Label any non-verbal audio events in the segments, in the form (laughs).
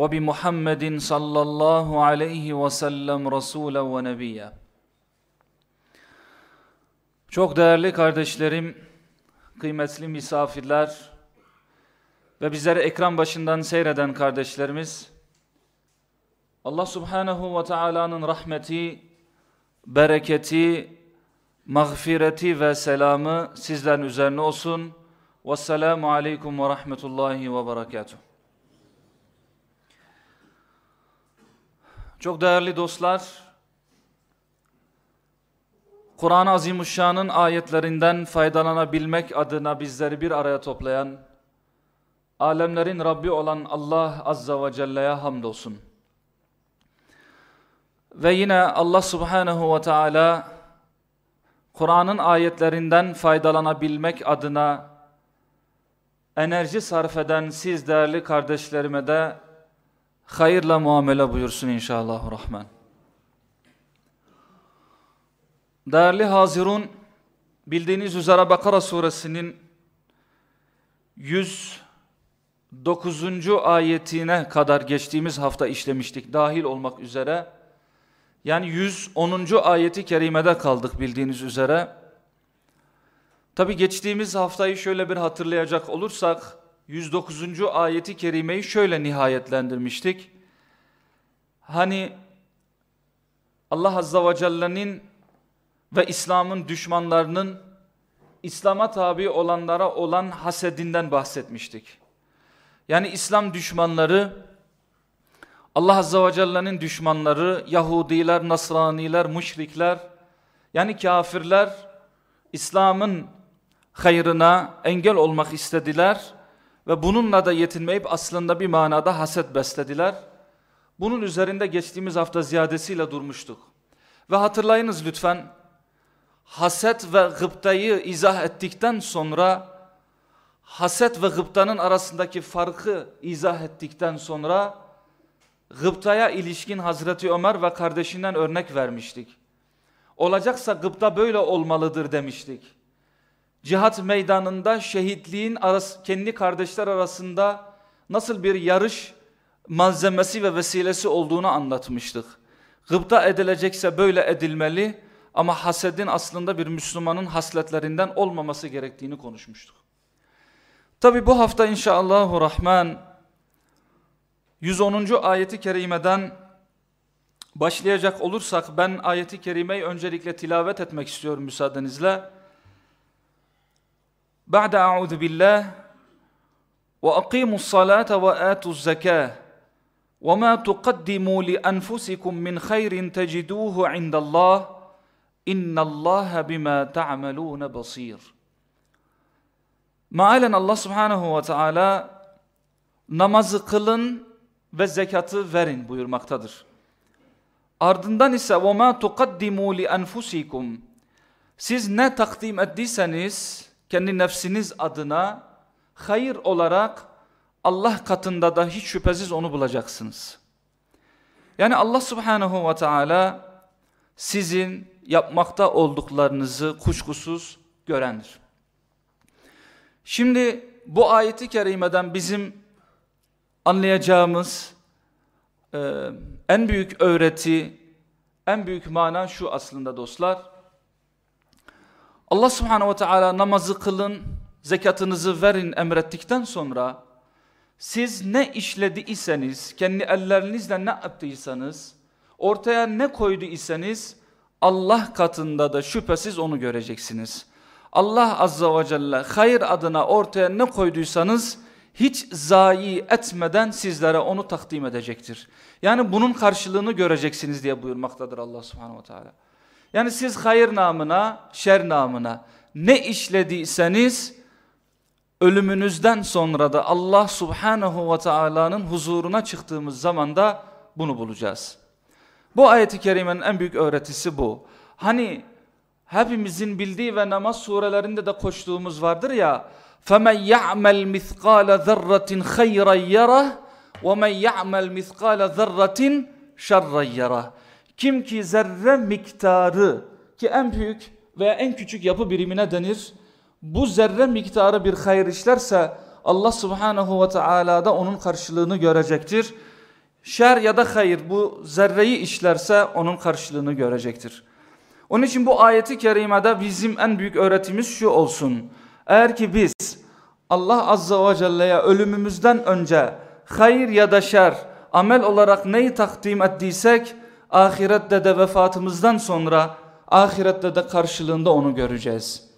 وبمحمد صلى الله عليه وسلم رسولا ونبيا Çok değerli kardeşlerim, kıymetli misafirler ve bizleri ekran başından seyreden kardeşlerimiz, Allah Subhanahu ve Taala'nın rahmeti, bereketi, mağfireti ve selamı sizlerin üzerine olsun. Vesselamu aleyküm ve rahmetullahi ve berekatuhu. Çok değerli dostlar, Kur'an-ı Azimuşşan'ın ayetlerinden faydalanabilmek adına bizleri bir araya toplayan, alemlerin Rabbi olan Allah Azza ve Celle'ye hamdolsun. Ve yine Allah Subhanahu ve Teala, Kur'an'ın ayetlerinden faydalanabilmek adına enerji sarf eden siz değerli kardeşlerime de hayırla muamele buyursun inşallah rahman. Değerli Hazirun, bildiğiniz üzere Bakara suresinin 109. ayetine kadar geçtiğimiz hafta işlemiştik dahil olmak üzere. Yani 110. ayeti kerimede kaldık bildiğiniz üzere. Tabi geçtiğimiz haftayı şöyle bir hatırlayacak olursak, 109. ayeti kerimeyi şöyle nihayetlendirmiştik. Hani Allah Azza ve Celle'nin ve İslam'ın düşmanlarının İslam'a tabi olanlara olan hasedinden bahsetmiştik. Yani İslam düşmanları, Allah Azza ve Celle'nin düşmanları, Yahudiler, Nasraniler, müşrikler, yani kafirler, İslam'ın hayrına engel olmak istediler ve bununla da yetinmeyip aslında bir manada haset beslediler. Bunun üzerinde geçtiğimiz hafta ziyadesiyle durmuştuk. Ve hatırlayınız lütfen, haset ve gıptayı izah ettikten sonra, haset ve gıptanın arasındaki farkı izah ettikten sonra, gıptaya ilişkin Hazreti Ömer ve kardeşinden örnek vermiştik. Olacaksa gıpta böyle olmalıdır demiştik. Cihat meydanında şehitliğin arası, kendi kardeşler arasında nasıl bir yarış malzemesi ve vesilesi olduğunu anlatmıştık. Gıpta edilecekse böyle edilmeli ama hasedin aslında bir Müslümanın hasletlerinden olmaması gerektiğini konuşmuştuk. Tabi bu hafta inşallahü rahman 110. ayeti kerimeden başlayacak olursak ben ayeti kerimeyi öncelikle tilavet etmek istiyorum müsaadenizle. بعد أعوذ بالله وأقيموا الصلاة وآتوا الزكاة وما تقدموا لأنفسكم من خير تجدوه عند الله إن الله بما تعملون بصير Mealen Allah Subhanahu ve Teala namazı kılın ve zekatı verin buyurmaktadır. Ardından ise وَمَا تُقَدِّمُوا لِأَنْفُسِكُمْ Siz ne takdim ettiyseniz kendi nefsiniz adına hayır olarak Allah katında da hiç şüphesiz onu bulacaksınız. Yani Allah Subhanahu ve Teala sizin yapmakta olduklarınızı kuşkusuz görendir. Şimdi bu ayeti kerimeden bizim anlayacağımız e, en büyük öğreti, en büyük mana şu aslında dostlar. Allah subhanehu ve teala namazı kılın, zekatınızı verin emrettikten sonra siz ne işlediyseniz, kendi ellerinizle ne yaptıysanız, ortaya ne koydu iseniz Allah katında da şüphesiz onu göreceksiniz. Allah azza ve celle hayır adına ortaya ne koyduysanız hiç zayi etmeden sizlere onu takdim edecektir. Yani bunun karşılığını göreceksiniz diye buyurmaktadır Allah subhanahu ve teala. Yani siz hayır namına, şer namına ne işlediyseniz ölümünüzden sonra da Allah subhanahu ve teala'nın huzuruna çıktığımız zaman da bunu bulacağız. Bu ayeti kerimenin en büyük öğretisi bu. Hani hepimizin bildiği ve namaz surelerinde de koştuğumuz vardır ya فَمَنْ يَعْمَلْ مِثْقَالَ ذَرَّةٍ خَيْرًا يَرَهُ وَمَنْ يَعْمَلْ مِثْقَالَ ذَرَّةٍ شَرًّا يَرَهُ kim ki zerre miktarı ki en büyük veya en küçük yapı birimine denir. Bu zerre miktarı bir hayır işlerse Allah subhanahu ve teala da onun karşılığını görecektir. Şer ya da hayır bu zerreyi işlerse onun karşılığını görecektir. Onun için bu ayeti kerimede bizim en büyük öğretimiz şu olsun. Eğer ki biz Allah azza ve celle'ye ölümümüzden önce hayır ya da şer amel olarak neyi takdim ettiysek ahirette de vefatımızdan sonra ahirette de karşılığında onu göreceğiz.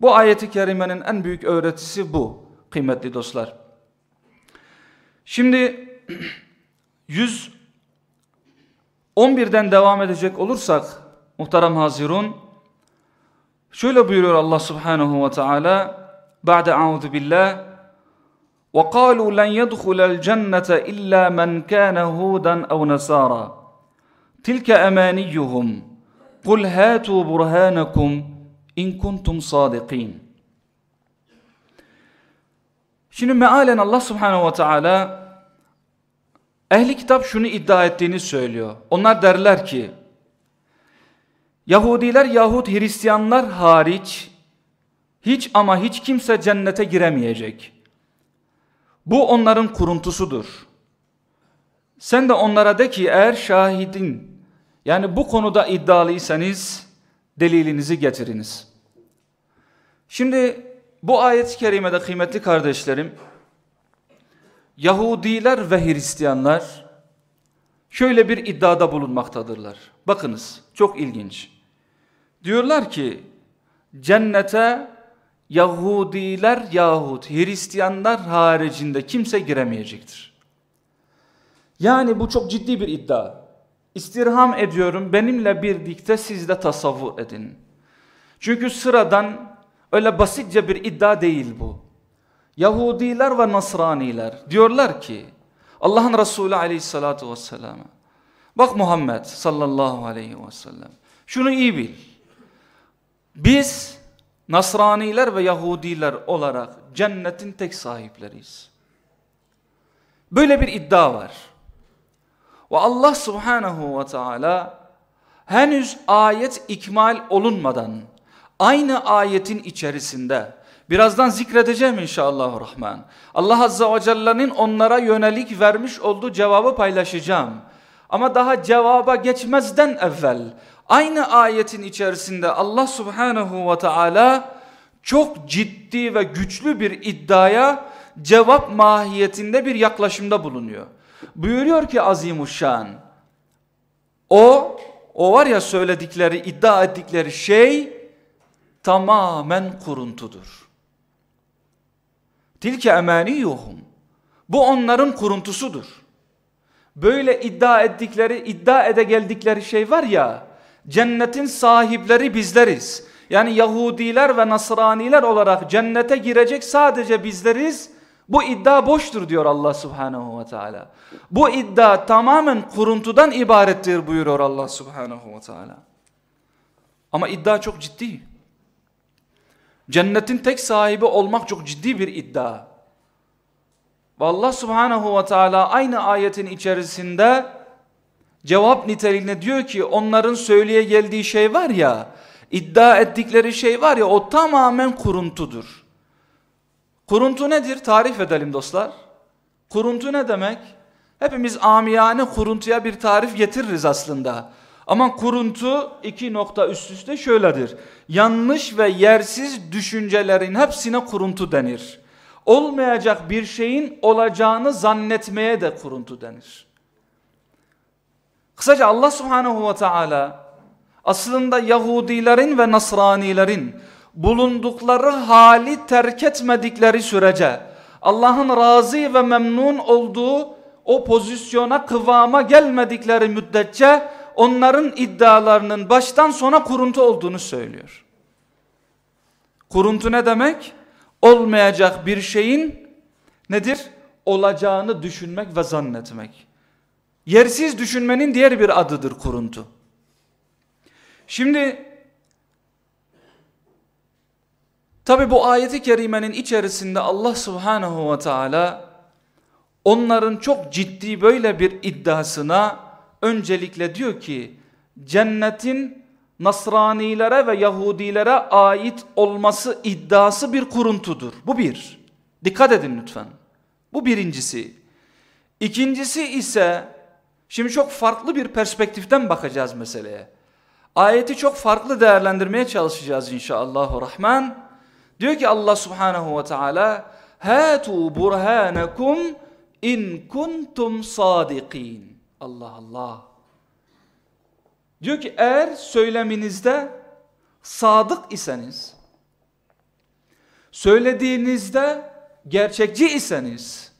Bu ayeti kerimenin en büyük öğretisi bu kıymetli dostlar. Şimdi (clears throat) 111'den devam edecek olursak muhterem hazirun şöyle buyuruyor Allah subhanahu ve teala Ba'de a'udhu billah وقالوا لن يدخل الجنة إلا من كان هودا أو نصارى Tilke emaniyuhum. Kul hatu burhanakum in kuntum sadikin. Şimdi mealen Allah subhanehu ve teala ehli kitap şunu iddia ettiğini söylüyor. Onlar derler ki Yahudiler yahut Hristiyanlar hariç hiç ama hiç kimse cennete giremeyecek. Bu onların kuruntusudur. Sen de onlara de ki eğer şahidin yani bu konuda iddialıysanız delilinizi getiriniz. Şimdi bu ayet-i kerimede kıymetli kardeşlerim Yahudiler ve Hristiyanlar şöyle bir iddiada bulunmaktadırlar. Bakınız çok ilginç. Diyorlar ki cennete Yahudiler yahut Hristiyanlar haricinde kimse giremeyecektir. Yani bu çok ciddi bir iddia. İstirham ediyorum benimle birlikte siz de tasavvur edin. Çünkü sıradan öyle basitçe bir iddia değil bu. Yahudiler ve Nasraniler diyorlar ki Allah'ın Resulü aleyhissalatu vesselam bak Muhammed sallallahu aleyhi ve sellem şunu iyi bil. Biz Nasraniler ve Yahudiler olarak cennetin tek sahipleriyiz. Böyle bir iddia var. Ve Allah subhanahu ve teala henüz ayet ikmal olunmadan aynı ayetin içerisinde birazdan zikredeceğim inşallah rahman. Allah azza ve celle'nin onlara yönelik vermiş olduğu cevabı paylaşacağım. Ama daha cevaba geçmezden evvel aynı ayetin içerisinde Allah subhanahu ve teala çok ciddi ve güçlü bir iddiaya cevap mahiyetinde bir yaklaşımda bulunuyor. Buyuruyor ki Azimuşşan o o var ya söyledikleri iddia ettikleri şey tamamen kuruntudur. Tilke emaniyuhum. Bu onların kuruntusudur. Böyle iddia ettikleri, iddia ede geldikleri şey var ya, cennetin sahipleri bizleriz. Yani Yahudiler ve Nasraniler olarak cennete girecek sadece bizleriz. Bu iddia boştur diyor Allah subhanahu ve teala. Bu iddia tamamen kuruntudan ibarettir buyuruyor Allah subhanahu ve teala. Ama iddia çok ciddi. Cennetin tek sahibi olmak çok ciddi bir iddia. Ve Allah subhanahu ve teala aynı ayetin içerisinde cevap niteliğinde diyor ki onların söyleye geldiği şey var ya iddia ettikleri şey var ya o tamamen kuruntudur. Kuruntu nedir? Tarif edelim dostlar. Kuruntu ne demek? Hepimiz amiyane kuruntuya bir tarif getiririz aslında. Ama kuruntu iki nokta üst üste şöyledir. Yanlış ve yersiz düşüncelerin hepsine kuruntu denir. Olmayacak bir şeyin olacağını zannetmeye de kuruntu denir. Kısaca Allah subhanehu ve teala aslında Yahudilerin ve Nasranilerin bulundukları hali terk etmedikleri sürece Allah'ın razı ve memnun olduğu o pozisyona kıvama gelmedikleri müddetçe onların iddialarının baştan sona kuruntu olduğunu söylüyor. Kuruntu ne demek? Olmayacak bir şeyin nedir? Olacağını düşünmek ve zannetmek. Yersiz düşünmenin diğer bir adıdır kuruntu. Şimdi tabi bu ayeti kerimenin içerisinde Allah subhanahu ve teala onların çok ciddi böyle bir iddiasına öncelikle diyor ki cennetin Nasranilere ve Yahudilere ait olması iddiası bir kuruntudur. Bu bir. Dikkat edin lütfen. Bu birincisi. İkincisi ise şimdi çok farklı bir perspektiften bakacağız meseleye. Ayeti çok farklı değerlendirmeye çalışacağız inşallah rahman. Diyor ki Allah subhanahu ve teala Hatu burhanakum in kuntum sadikin. Allah Allah. Diyor ki eğer söyleminizde sadık iseniz, söylediğinizde gerçekçi iseniz,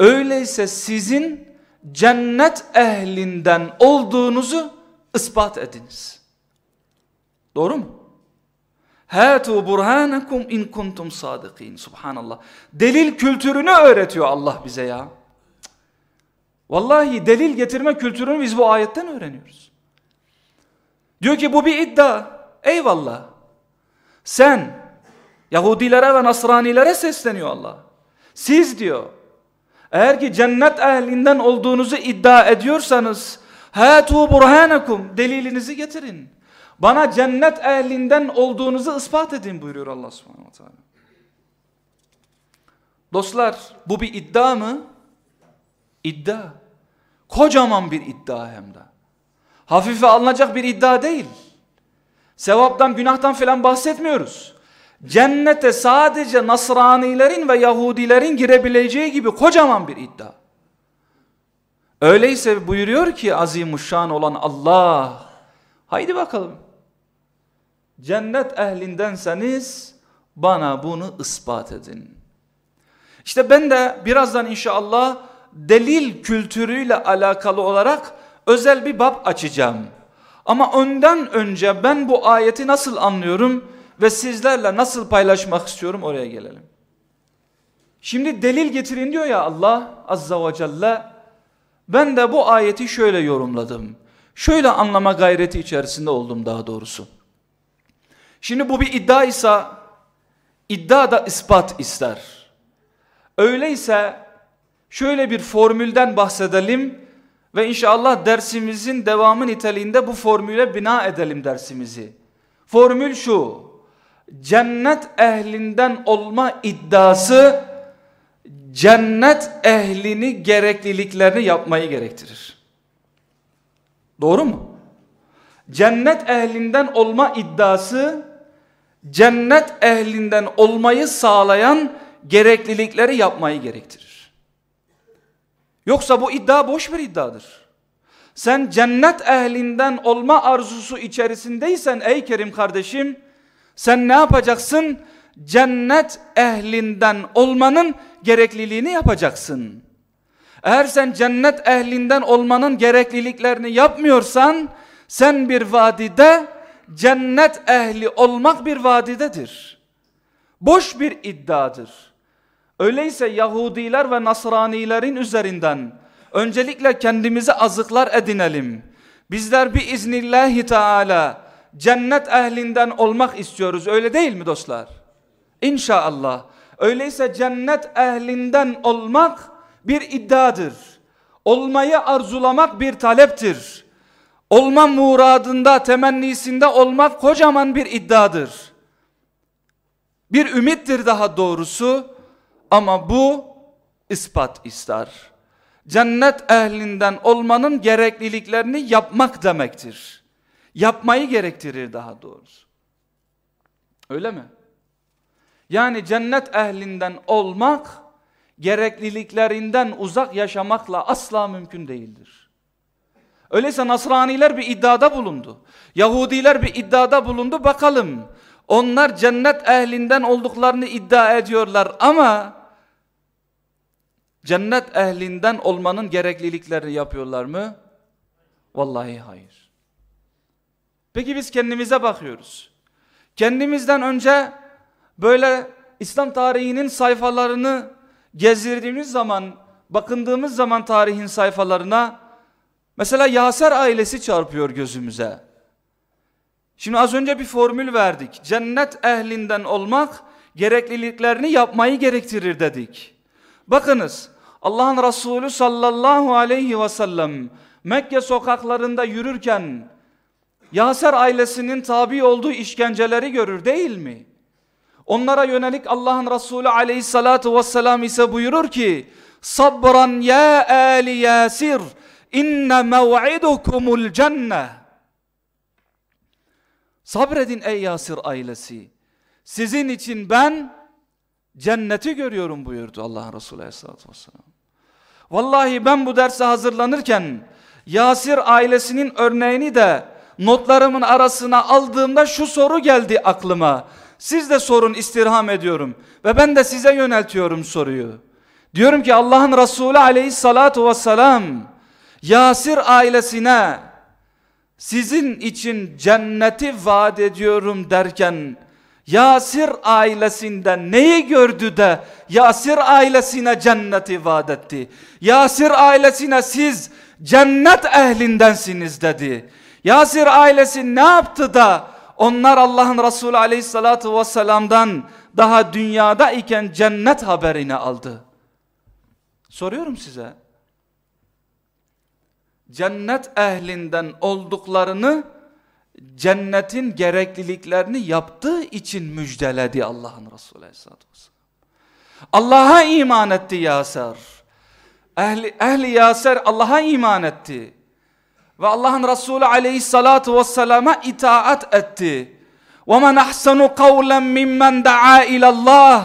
öyleyse sizin cennet ehlinden olduğunuzu ispat ediniz. Doğru mu? Hatu burhanakum in kuntum sadikin. Subhanallah. Delil kültürünü öğretiyor Allah bize ya. Vallahi delil getirme kültürünü biz bu ayetten öğreniyoruz. Diyor ki bu bir iddia. Eyvallah. Sen Yahudilere ve Nasranilere sesleniyor Allah. Siz diyor eğer ki cennet ehlinden olduğunuzu iddia ediyorsanız hatu burhanakum delilinizi getirin. Bana cennet ehlinden olduğunuzu ispat edin buyuruyor Allah subhanahu wa ta'ala. Dostlar bu bir iddia mı? İddia. Kocaman bir iddia hem de. Hafife alınacak bir iddia değil. Sevaptan günahtan falan bahsetmiyoruz. Cennete sadece Nasranilerin ve Yahudilerin girebileceği gibi kocaman bir iddia. Öyleyse buyuruyor ki azimuşşan olan Allah. Haydi bakalım. Cennet ehlindenseniz bana bunu ispat edin. İşte ben de birazdan inşallah delil kültürüyle alakalı olarak özel bir bab açacağım. Ama önden önce ben bu ayeti nasıl anlıyorum ve sizlerle nasıl paylaşmak istiyorum oraya gelelim. Şimdi delil getirin diyor ya Allah azza ve celle. Ben de bu ayeti şöyle yorumladım. Şöyle anlama gayreti içerisinde oldum daha doğrusu. Şimdi bu bir iddia ise iddia da ispat ister. Öyleyse şöyle bir formülden bahsedelim ve inşallah dersimizin devamı niteliğinde bu formüle bina edelim dersimizi. Formül şu. Cennet ehlinden olma iddiası cennet ehlini gerekliliklerini yapmayı gerektirir. Doğru mu? Cennet ehlinden olma iddiası cennet ehlinden olmayı sağlayan gereklilikleri yapmayı gerektirir. Yoksa bu iddia boş bir iddiadır. Sen cennet ehlinden olma arzusu içerisindeysen ey Kerim kardeşim sen ne yapacaksın? Cennet ehlinden olmanın gerekliliğini yapacaksın. Eğer sen cennet ehlinden olmanın gerekliliklerini yapmıyorsan sen bir vadide cennet ehli olmak bir vadidedir. Boş bir iddiadır. Öyleyse Yahudiler ve Nasranilerin üzerinden öncelikle kendimizi azıklar edinelim. Bizler bir iznillahi teala cennet ehlinden olmak istiyoruz öyle değil mi dostlar? İnşallah. Öyleyse cennet ehlinden olmak bir iddiadır. Olmayı arzulamak bir taleptir. Olma muradında, temennisinde olmak kocaman bir iddiadır. Bir ümittir daha doğrusu ama bu ispat ister. Cennet ehlinden olmanın gerekliliklerini yapmak demektir. Yapmayı gerektirir daha doğrusu. Öyle mi? Yani cennet ehlinden olmak gerekliliklerinden uzak yaşamakla asla mümkün değildir. Öyleyse Nasraniler bir iddiada bulundu. Yahudiler bir iddiada bulundu. Bakalım onlar cennet ehlinden olduklarını iddia ediyorlar ama cennet ehlinden olmanın gerekliliklerini yapıyorlar mı? Vallahi hayır. Peki biz kendimize bakıyoruz. Kendimizden önce böyle İslam tarihinin sayfalarını gezdirdiğimiz zaman, bakındığımız zaman tarihin sayfalarına Mesela Yaser ailesi çarpıyor gözümüze. Şimdi az önce bir formül verdik. Cennet ehlinden olmak gerekliliklerini yapmayı gerektirir dedik. Bakınız Allah'ın Resulü sallallahu aleyhi ve sellem Mekke sokaklarında yürürken Yaser ailesinin tabi olduğu işkenceleri görür değil mi? Onlara yönelik Allah'ın Resulü aleyhissalatu vesselam ise buyurur ki Sabran ya Ali Yasir inne mev'idukumul cenne Sabredin ey Yasir ailesi. Sizin için ben cenneti görüyorum buyurdu Allah'ın Resulü aleyhissalatü vesselam. Vallahi ben bu derse hazırlanırken Yasir ailesinin örneğini de notlarımın arasına aldığımda şu soru geldi aklıma. Siz de sorun istirham ediyorum ve ben de size yöneltiyorum soruyu. Diyorum ki Allah'ın Resulü aleyhissalatu vesselam Yasir ailesine sizin için cenneti vaat ediyorum derken Yasir ailesinden neyi gördü de Yasir ailesine cenneti vaat etti. Yasir ailesine siz cennet ehlindensiniz dedi. Yasir ailesi ne yaptı da onlar Allah'ın Resulü aleyhissalatu vesselam'dan daha dünyada iken cennet haberini aldı. Soruyorum size. Cennet ehlinden olduklarını cennetin gerekliliklerini yaptığı için müjdeledi Allah'ın Resulü aleyhissalatü vesselam. Allah'a iman etti Yaser. Ehli, ehli Yaser Allah'a iman etti Ve Allah'ın Resulü aleyhissalatu vesselama itaat etti. وَمَنْ أَحْسَنُ قَوْلًا مِمَّنْ دَعَا إِلَى اللّٰهِ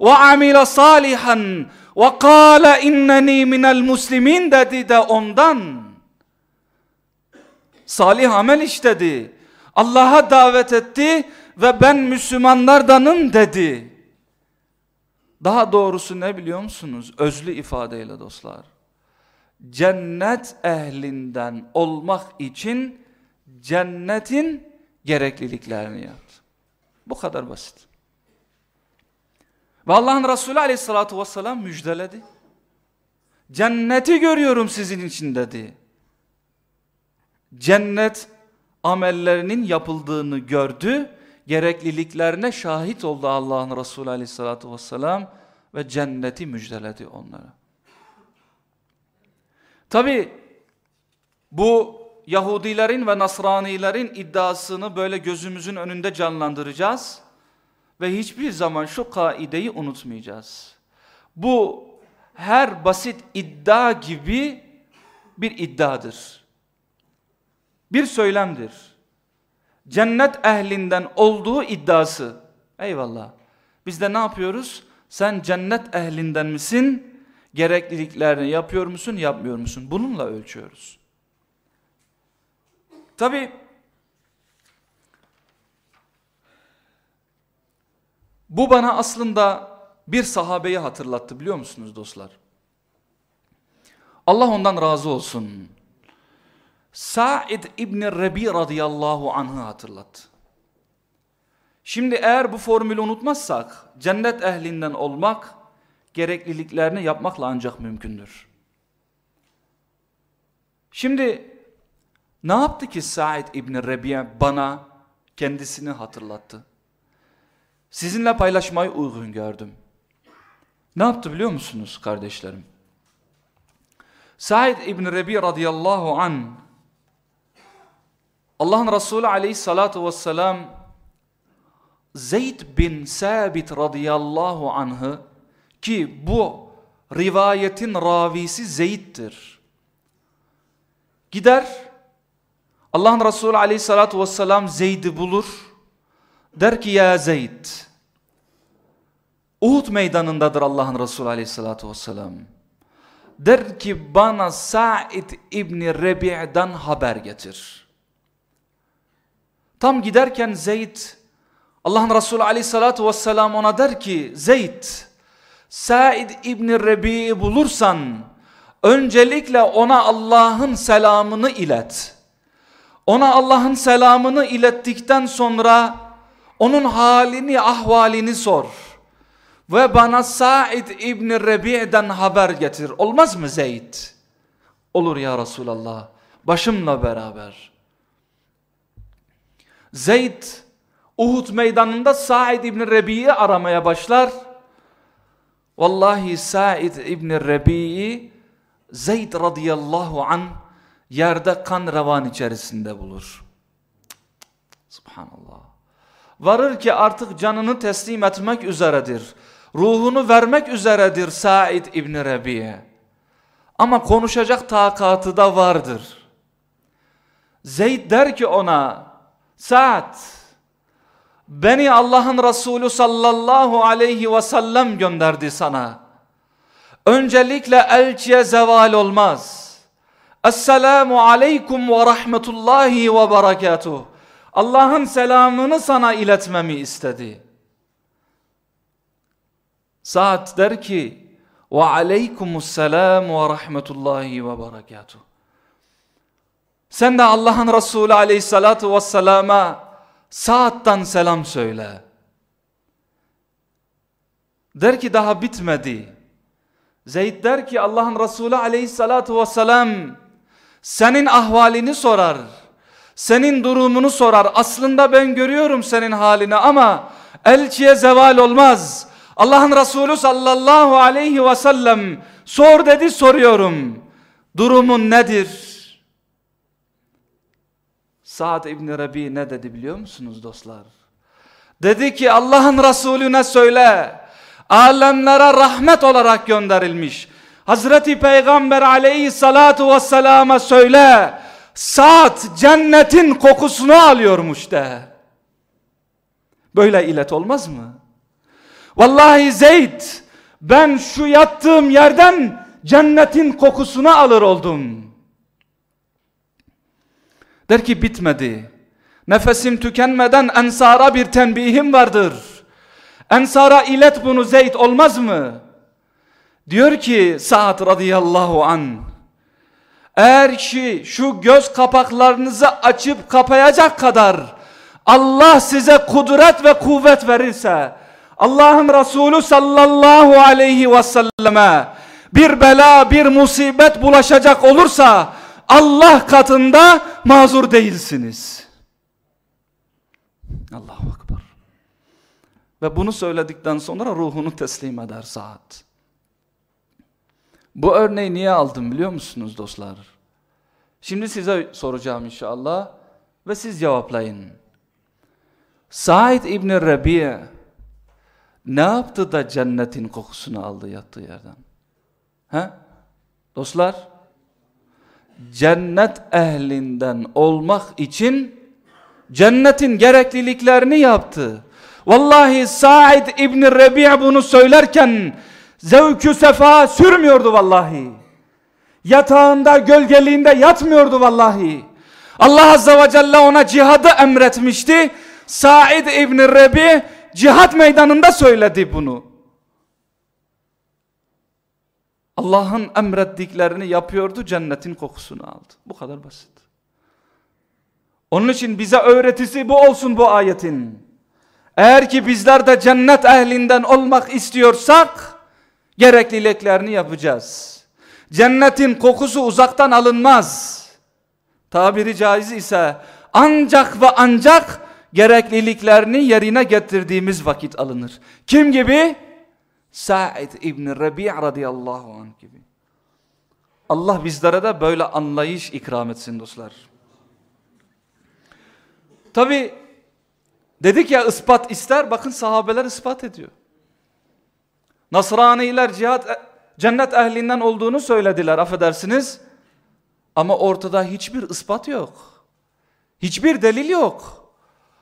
وَعَمِلَ صَالِحًا وَقَالَ اِنَّنِي مِنَ الْمُسْلِمِينَ dedi de ondan. Salih amel işledi. Allah'a davet etti ve ben Müslümanlardanım dedi. Daha doğrusu ne biliyor musunuz? Özlü ifadeyle dostlar. Cennet ehlinden olmak için cennetin gerekliliklerini yaptı. Bu kadar basit. Ve Allah'ın Resulü aleyhissalatü vesselam müjdeledi. Cenneti görüyorum sizin için dedi. Cennet amellerinin yapıldığını gördü. Gerekliliklerine şahit oldu Allah'ın Resulü aleyhissalatü vesselam ve cenneti müjdeledi onlara. Tabi bu Yahudilerin ve Nasranilerin iddiasını böyle gözümüzün önünde canlandıracağız. Ve hiçbir zaman şu kaideyi unutmayacağız. Bu her basit iddia gibi bir iddiadır. Bir söylemdir. Cennet ehlinden olduğu iddiası. Eyvallah. Biz de ne yapıyoruz? Sen cennet ehlinden misin? Gerekliliklerini yapıyor musun, yapmıyor musun? Bununla ölçüyoruz. Tabi bu bana aslında bir sahabeyi hatırlattı biliyor musunuz dostlar? Allah ondan razı olsun. Sa'id İbni Rebi radıyallahu anh'ı hatırlattı. Şimdi eğer bu formülü unutmazsak cennet ehlinden olmak gerekliliklerini yapmakla ancak mümkündür. Şimdi ne yaptı ki Said İbni Rebi'ye bana kendisini hatırlattı? Sizinle paylaşmayı uygun gördüm. Ne yaptı biliyor musunuz kardeşlerim? Said İbni Rebi radıyallahu an Allah'ın Resulü aleyhissalatu vesselam Zeyd bin Sabit radıyallahu anh'ı ki bu rivayetin ravisi Zeyd'dir. Gider Allah'ın Resulü aleyhissalatu vesselam Zeyd'i bulur. Der ki ya Zeyd Uhud meydanındadır Allah'ın Resulü aleyhissalatu vesselam. Der ki bana Sa'id İbni Rebi'den haber getir. Tam giderken Zeyd Allah'ın Resulü aleyhissalatu vesselam ona der ki Zeyd Said İbni Rebi'yi bulursan öncelikle ona Allah'ın selamını ilet. Ona Allah'ın selamını ilettikten sonra onun halini ahvalini sor. Ve bana Said İbni Rebi'den haber getir. Olmaz mı Zeyd? Olur ya Resulallah. Başımla beraber. Zeyd Uhud meydanında Said İbni Rebi'yi aramaya başlar. Vallahi Said İbni Rebi'yi Zeyd radıyallahu an yerde kan revan içerisinde bulur. Subhanallah. Varır ki artık canını teslim etmek üzeredir. Ruhunu vermek üzeredir Said İbni Rebi'ye. Ama konuşacak takatı da vardır. Zeyd der ki ona, Sa'd, beni Allah'ın Resulü sallallahu aleyhi ve sellem gönderdi sana. Öncelikle elçiye zeval olmaz. Esselamu aleykum ve rahmetullahi ve berekatuh. Allah'ın selamını sana iletmemi istedi. Sa'd der ki ve aleykumuselam ve rahmetullahi ve berekatuh. Sen de Allah'ın Resulü aleyhissalatu vesselama Sa'd'dan selam söyle. Der ki daha bitmedi. Zeyd der ki Allah'ın Resulü aleyhissalatu vesselam senin ahvalini sorar. Senin durumunu sorar. Aslında ben görüyorum senin halini ama elçiye zeval olmaz. Allah'ın Resulü sallallahu aleyhi ve sellem sor dedi soruyorum. Durumun nedir? Sa'd İbni Rabi ne dedi biliyor musunuz dostlar? Dedi ki Allah'ın Resulüne söyle. Alemlere rahmet olarak gönderilmiş. Hazreti Peygamber aleyhissalatu vesselama söyle. Saat cennetin kokusunu alıyormuş de. Böyle ilet olmaz mı? Vallahi Zeyd ben şu yattığım yerden cennetin kokusunu alır oldum. Der ki bitmedi. Nefesim tükenmeden ensara bir tenbihim vardır. Ensara ilet bunu Zeyd olmaz mı? Diyor ki Sa'd radıyallahu an. Eğer ki şu göz kapaklarınızı açıp kapayacak kadar Allah size kudret ve kuvvet verirse Allah'ın Resulü sallallahu aleyhi ve selleme bir bela bir musibet bulaşacak olursa Allah katında mazur değilsiniz. Allahu Akbar. Ve bunu söyledikten sonra ruhunu teslim eder saat. Bu örneği niye aldım biliyor musunuz dostlar? Şimdi size soracağım inşallah ve siz cevaplayın. Said İbni Rabi'ye ne yaptı da cennetin kokusunu aldı yattığı yerden? He? Dostlar, cennet ehlinden olmak için cennetin gerekliliklerini yaptı. Vallahi Said İbni Rebi' bunu söylerken zevkü sefa sürmüyordu vallahi. Yatağında gölgeliğinde yatmıyordu vallahi. Allah Azze ve Celle ona cihadı emretmişti. Said İbni Rebi cihat meydanında söyledi bunu. Allah'ın emrettiklerini yapıyordu, cennetin kokusunu aldı. Bu kadar basit. Onun için bize öğretisi bu olsun bu ayetin. Eğer ki bizler de cennet ehlinden olmak istiyorsak, gerekliliklerini yapacağız. Cennetin kokusu uzaktan alınmaz. Tabiri caiz ise ancak ve ancak gerekliliklerini yerine getirdiğimiz vakit alınır. Kim gibi? Sa'id İbni Rabi' radıyallahu anh gibi. Allah bizlere de böyle anlayış ikram etsin dostlar. Tabi dedik ya ispat ister bakın sahabeler ispat ediyor. Nasraniler cihat e, cennet ehlinden olduğunu söylediler affedersiniz. Ama ortada hiçbir ispat yok. Hiçbir delil yok.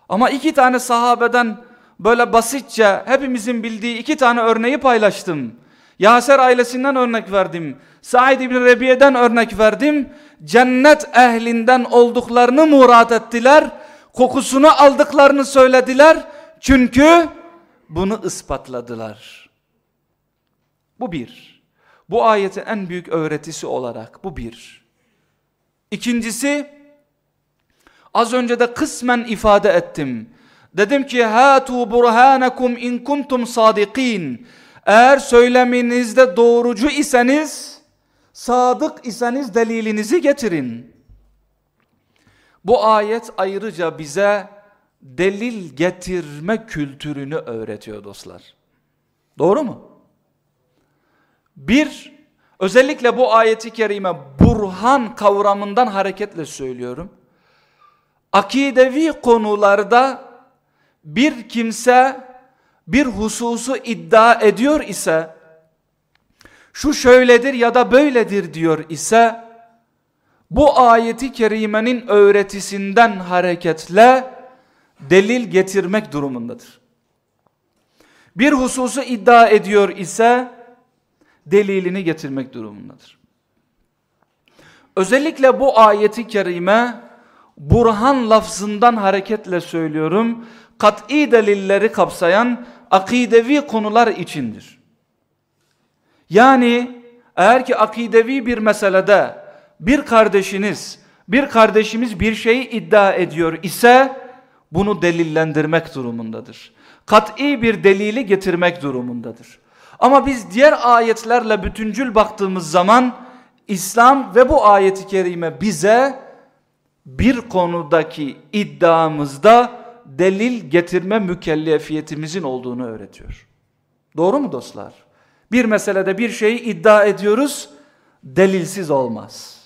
Ama iki tane sahabeden böyle basitçe hepimizin bildiği iki tane örneği paylaştım. Yaser ailesinden örnek verdim. Said İbni Rebiye'den örnek verdim. Cennet ehlinden olduklarını murat ettiler. Kokusunu aldıklarını söylediler. Çünkü bunu ispatladılar. Bu bir. Bu ayetin en büyük öğretisi olarak bu bir. İkincisi az önce de kısmen ifade ettim. Dedim ki hatu burhanakum in kuntum sadikin. Eğer söyleminizde doğrucu iseniz, sadık iseniz delilinizi getirin. Bu ayet ayrıca bize delil getirme kültürünü öğretiyor dostlar. Doğru mu? Bir, özellikle bu ayeti kerime burhan kavramından hareketle söylüyorum. Akidevi konularda bir kimse bir hususu iddia ediyor ise, şu şöyledir ya da böyledir diyor ise, bu ayeti kerimenin öğretisinden hareketle delil getirmek durumundadır. Bir hususu iddia ediyor ise delilini getirmek durumundadır. Özellikle bu ayeti kerime burhan lafzından hareketle söylüyorum. Kat'i delilleri kapsayan akidevi konular içindir. Yani eğer ki akidevi bir meselede bir kardeşiniz, bir kardeşimiz bir şeyi iddia ediyor ise bunu delillendirmek durumundadır. Kat'i bir delili getirmek durumundadır. Ama biz diğer ayetlerle bütüncül baktığımız zaman İslam ve bu ayeti kerime bize bir konudaki iddiamızda delil getirme mükellefiyetimizin olduğunu öğretiyor. Doğru mu dostlar? Bir meselede bir şeyi iddia ediyoruz, delilsiz olmaz.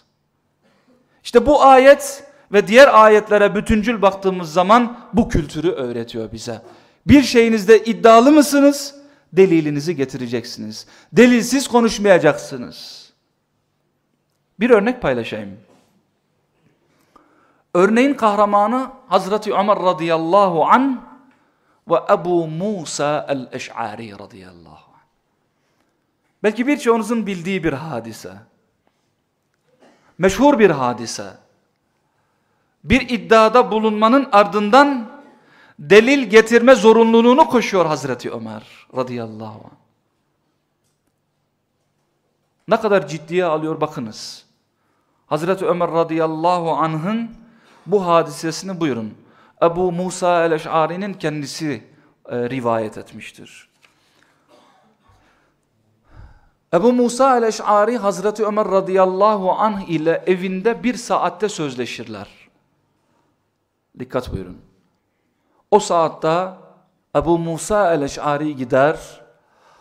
İşte bu ayet ve diğer ayetlere bütüncül baktığımız zaman bu kültürü öğretiyor bize. Bir şeyinizde iddialı mısınız? Delilinizi getireceksiniz. Delilsiz konuşmayacaksınız. Bir örnek paylaşayım. Örneğin kahramanı Hazreti Ömer radıyallahu an ve Ebu Musa el-Eş'ari radıyallahu. Belki birçoğunuzun bildiği bir hadise. Meşhur bir hadise. Bir iddiada bulunmanın ardından delil getirme zorunluluğunu koşuyor Hazreti Ömer radıyallahu anh. Ne kadar ciddiye alıyor bakınız. Hazreti Ömer radıyallahu anh'ın bu hadisesini buyurun. Ebu Musa el-Eş'ari'nin kendisi e, rivayet etmiştir. Ebu Musa el-Eş'ari Hazreti Ömer radıyallahu anh ile evinde bir saatte sözleşirler. Dikkat buyurun. O saatte Ebu Musa el-Eş'ari gider,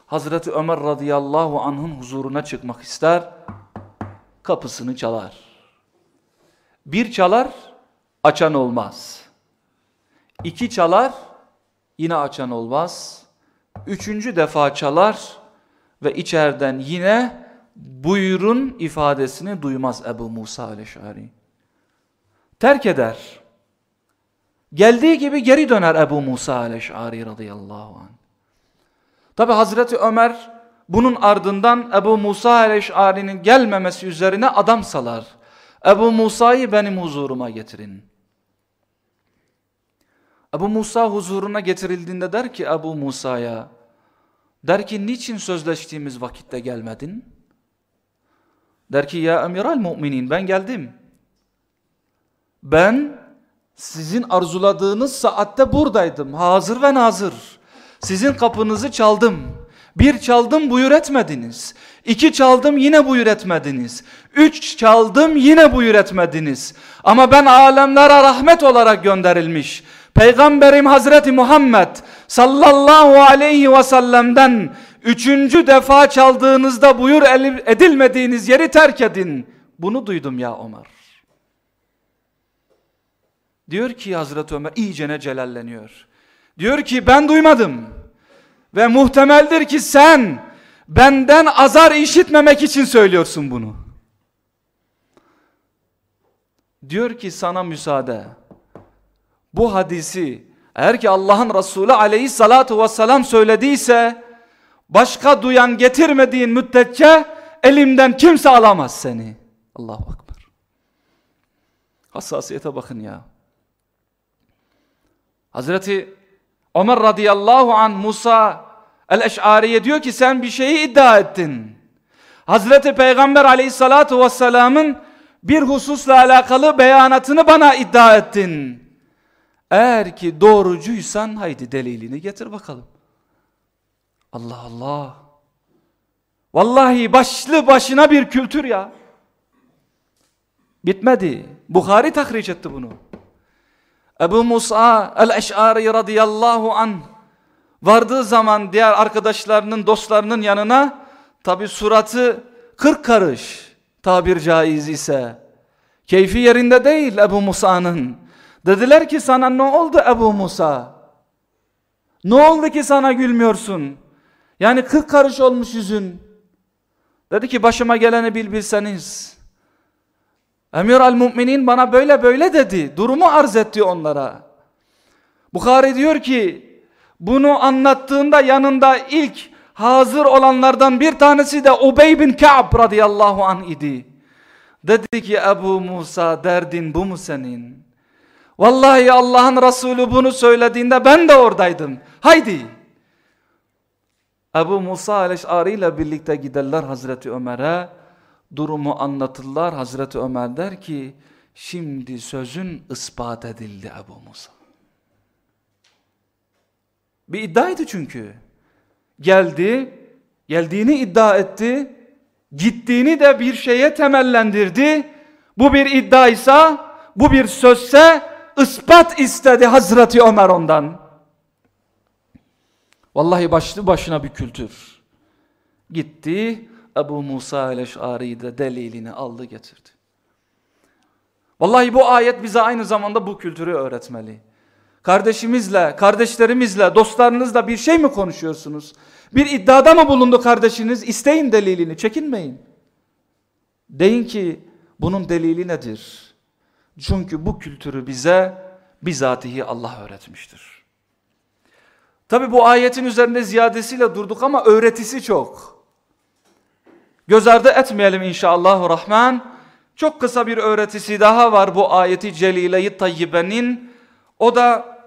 Hazreti Ömer radıyallahu anh'ın huzuruna çıkmak ister, kapısını çalar. Bir çalar, açan olmaz. İki çalar, yine açan olmaz. Üçüncü defa çalar ve içeriden yine buyurun ifadesini duymaz Ebu Musa el-Eş'ari. Terk eder. Geldiği gibi geri döner Ebu Musa el-Eş'ari radıyallahu anh. Tabi Hazreti Ömer bunun ardından Ebu Musa el-Eş'ari'nin gelmemesi üzerine adam salar. Ebu Musa'yı benim huzuruma getirin. Ebu Musa huzuruna getirildiğinde der ki Ebu Musa'ya der ki niçin sözleştiğimiz vakitte gelmedin? Der ki ya emiral müminin ben geldim. Ben sizin arzuladığınız saatte buradaydım. Hazır ve nazır. Sizin kapınızı çaldım. Bir çaldım buyur etmediniz. İki çaldım yine buyur etmediniz. Üç çaldım yine buyur etmediniz. Ama ben alemlere rahmet olarak gönderilmiş. Peygamberim Hazreti Muhammed sallallahu aleyhi ve sellem'den üçüncü defa çaldığınızda buyur edilmediğiniz yeri terk edin. Bunu duydum ya Ömer. Diyor ki Hazreti Ömer iyicene celalleniyor. Diyor ki ben duymadım. Ve muhtemeldir ki sen benden azar işitmemek için söylüyorsun bunu. Diyor ki sana müsaade. Bu hadisi eğer ki Allah'ın Resulü aleyhissalatu vesselam söylediyse başka duyan getirmediğin müddetçe elimden kimse alamaz seni. Allahu Akbar. Hassasiyete bakın ya. Hazreti Ömer radıyallahu an Musa el-Eş'ariye diyor ki sen bir şeyi iddia ettin. Hazreti Peygamber aleyhissalatu vesselamın bir hususla alakalı beyanatını bana iddia ettin. Eğer ki doğrucuysan haydi delilini getir bakalım. Allah Allah. Vallahi başlı başına bir kültür ya. Bitmedi. Bukhari tahric etti bunu. Ebu Musa el-Eş'ari radıyallahu an vardığı zaman diğer arkadaşlarının, dostlarının yanına tabi suratı kırk karış tabir caiz ise keyfi yerinde değil Ebu Musa'nın. Dediler ki sana ne oldu Ebu Musa? Ne oldu ki sana gülmüyorsun? Yani kırk karış olmuş yüzün. Dedi ki başıma geleni bil bilseniz. Emir al-Müminin bana böyle böyle dedi. Durumu arz etti onlara. Bukhari diyor ki bunu anlattığında yanında ilk hazır olanlardan bir tanesi de Ubey bin Ka'b radıyallahu anh idi. Dedi ki Ebu Musa derdin bu mu senin? Vallahi Allah'ın Resulü bunu söylediğinde ben de oradaydım. Haydi. Ebu Musa Aleş'ari ile birlikte giderler Hazreti Ömer'e. Durumu anlatırlar. Hazreti Ömer der ki şimdi sözün ispat edildi Ebu Musa. Bir iddiaydı çünkü. Geldi, geldiğini iddia etti, gittiğini de bir şeye temellendirdi. Bu bir iddiaysa, bu bir sözse ispat istedi Hazreti Ömer ondan. Vallahi başlı başına bir kültür. Gitti Ebu Musa el-Eş'ari de delilini aldı getirdi. Vallahi bu ayet bize aynı zamanda bu kültürü öğretmeli. Kardeşimizle, kardeşlerimizle, dostlarınızla bir şey mi konuşuyorsunuz? Bir iddiada mı bulundu kardeşiniz? İsteyin delilini, çekinmeyin. Deyin ki bunun delili nedir? Çünkü bu kültürü bize bizatihi Allah öğretmiştir. Tabi bu ayetin üzerinde ziyadesiyle durduk ama öğretisi çok. Göz ardı etmeyelim inşallah rahman. Çok kısa bir öğretisi daha var bu ayeti celile-i tayyibenin. O da